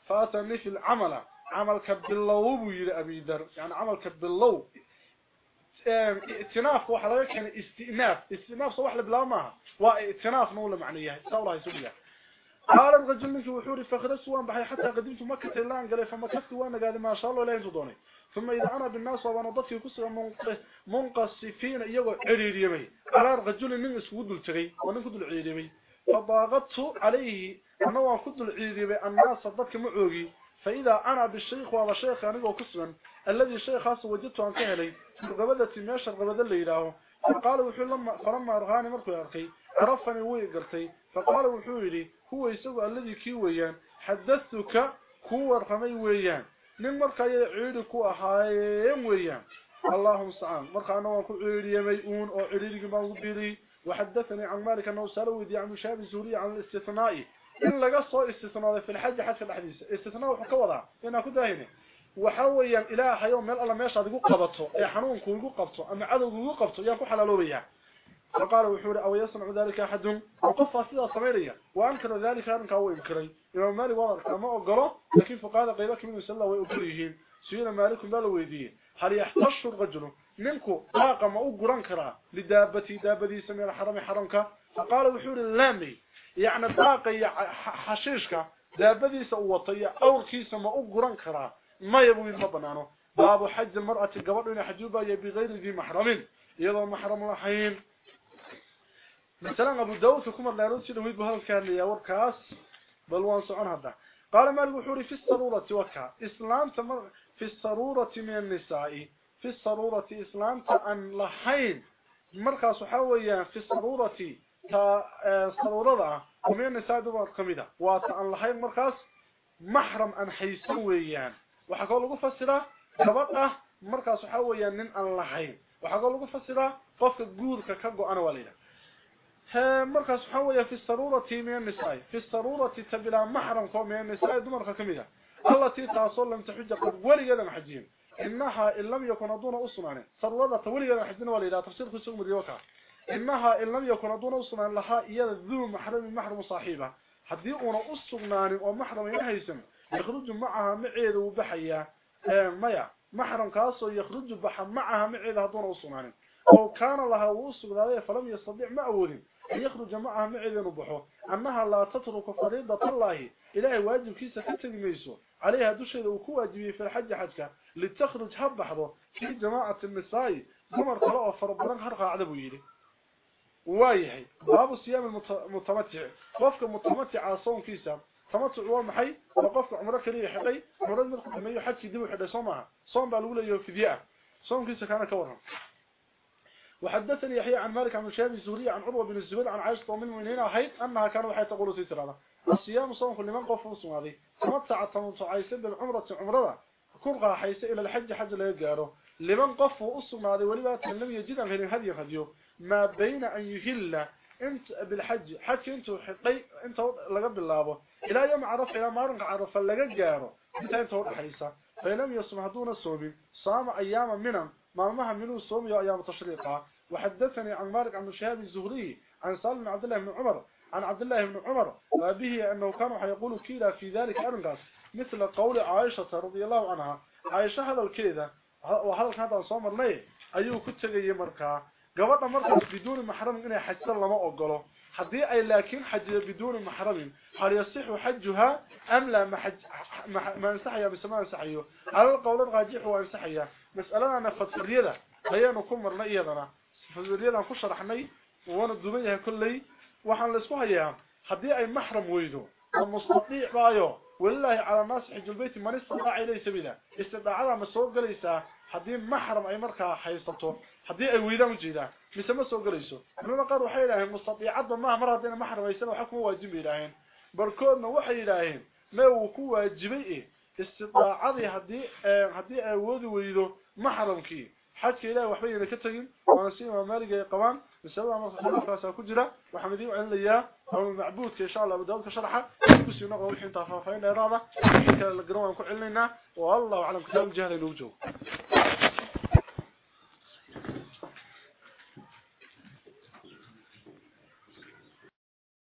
فأتني في العمل. عملك باللو بير أبي ذر. يعني عملك باللو. اتناف keenay istinaaf istinaaf soo wax la bilaamaha waa itinaaf noo la macnayahay sawla isuliya قال الرجل منك وحوري فخرس وان بحي حتى قدمت إلا أن قال فمكثت وأنا قال ما شاء الله لا ينتظرني ثم إذا أنا بالناس ونضطي كسر منقصفين يقول عرير يمي. على الرجل من اسود التغي ونفد العرير يمي. فضاغطت عليه أنا وفد العرير يمي. الناس صدقك معوغي فإذا أنا بالشيخ وهذا شيخ أنا كسرا الذي الشيخ خاص وجدته عن كهلي غبدة ماشى الغبدة اللي يلاهو فقال وحو لما فلما أرغاني مركو يرقي عرفني ويقرتي فقال وحو لي هو يسوى الذي كي ويان. حدثتك كو رقمي ويان. من مركا يعيد كو أحايم ويان. اللهم استعان. مركا أنه كو عيري ميئون أو ما وبيلي وحدثني عن مالك أنه سألوا دي عن مشابه سوري عن إن لقصوا استثناء في الحج حتى الحديث استثناء وحكوضا إنه كده هنا وحويا إله يوم مال الله ماشى adigu qabato ee xanuunku igu qabto ama cadowgu igu qabto yaa ku xalaaloobaya فقال وحور أو يصنع ذلك أحد وقف سيدا صميريا وأنكر ذلك أنك هو إنكري إمام مالي وضعك ما أقره لكن فقال قيلك من يسأل الله ويقريهين سينا مالك مال ويديه هل يحتش الرجل منكو طاقة ما أقران لدابتي دابتي سمي الحرم حرمك فقال وحور اللامي يعني طاقة حشيشك دابتي سأوطي أو كيس ما أقران كرا ما يبوي ما بنانه. باب حج المرأة قبل أن حجوبها بغير ذي محرم. يضع محرم الحين مثلا في كمر ليرون سيده ويد بهذا كان لي وركاس بل وان سعون هذا. قال مالك وحوري في السرورة وكا؟ إسلام تمر في السرورة من النساء. في السرورة إسلام تأن لحين. مركز حويا في السرورة تا ومن نساد بعض قميدة؟ واتا عن لحي المركز محرم عن حيسويان وحكو لغو فسرة تبقى أه مركز حويان من عن لحي وحكو لغو فسرة قفت قود ككبو أنا وليلا مركز حويان في السرورة من النساء في السرورة تبلا محرم من النساء دو مركز الله التي تعصر لم تحج قد ولي لم حجين. إنها إن لم يكن دون أصنعنا سرورة ولي لم حجين وليلا تفسير خسوم ريوكا in lam yakun aduna usnana laha iyada dhuu mahram mahram saahiba hadii una usugnaani oo mahram haysan يخرج معها معيد وبحيا ميا. محرم كاسو يخرج بح معها معيد هدون وصنان أو كان لها وصل ذلك فلم يستطيع معود أن يخرج معها معيد وبحو. أنها لا تترك فريضة الله. إلهي واجب كيسة كتنميسو عليها دشي وكو واجبه في الحج حجك. لتخرج هبحضه في جماعة النساء. دمر قراءة فربنا حرقة عدبو يلي. وايحي. باب الصيام المتمتع. وفق المتمتع صوم كيسة تمتع umro kaliya xaqay umrad markuu dhameeyo xajki dib u xidhay Soomaa soom baa lagu leeyahay fidiya soomkiisa kana ka waran وحدثني يحيى عن مالك عن شاب الزهري عن عروة بن الزبير عن عائشة من المؤمنين حيث أنها كانوا حيث تقولوا سيتر هذا الصيام صوم كل من قف هذه. تمتع تمتع عيسى بالعمرة عمرة كل راحيس إلى الحج حج لا يقاره لمن قفوا أصنع ذي ولبات لم يجد غير هدي هديه ما بين أن يهل أنت بالحج حج أنت حقي أنت لقد اللابه إلى يوم عرف إلى مارن عرف لقد جاره أنت انت حيسا. فلم يصم دون الصوم صام أيام منهم. مالمها منه الصوم يا أيام تشريقا. وحدثني عن مالك عن شهاب الزهري عن سالم عبد الله بن عمر. عن عبد الله بن عمر. وبه أنه كانوا يقولوا كذا في ذلك ارنقاس مثل قول عائشة رضي الله عنها. عائشة هذا الكذا وهذا كان صوم ليه ايو كتغي markaa قبضه مره بدون محرم ان حج صلى ما اوغله حدي أي لكن حج بدون محرم. هل يصح حجها أم لا؟ ما حج ما صحيا بسماء صحيه على القول الراجح هو صحيا مسألة أنا فطريده هي نكون مرنا ايدنا فطريده كل شرحني وأنا دوبيه كلي. وحن لسو هيا حدي أي محرم ويدو. المستطيع بايو والله على ناس حج البيت ما نستطاع إليس بنا استطاعها ما سوق ليسا حدي محرم أي مركة حيستطو. حدي أي ويدا مجيدا. ليس ما سوق ليسو من مقر وحي إلهين مستطيع. عدم ما أمره دينا محرم يسلم حكم واجب إلهين بركونا وحي إلهين ما هو قوة جبيئي استطاعها حدي أي ويدا محرم كيه حتى إلى وحبي إلى كتغين وأنا سيما مالقى يقوان بسبب في صحيح فاسا كجرة وحمدي وعن ليا هو المعبود كي شاء الله. أبو داود كشرحة بس ينقل وحين تافافين ايرادة كالقرون كل علينا والله وعلم كتاب جهل الوجوه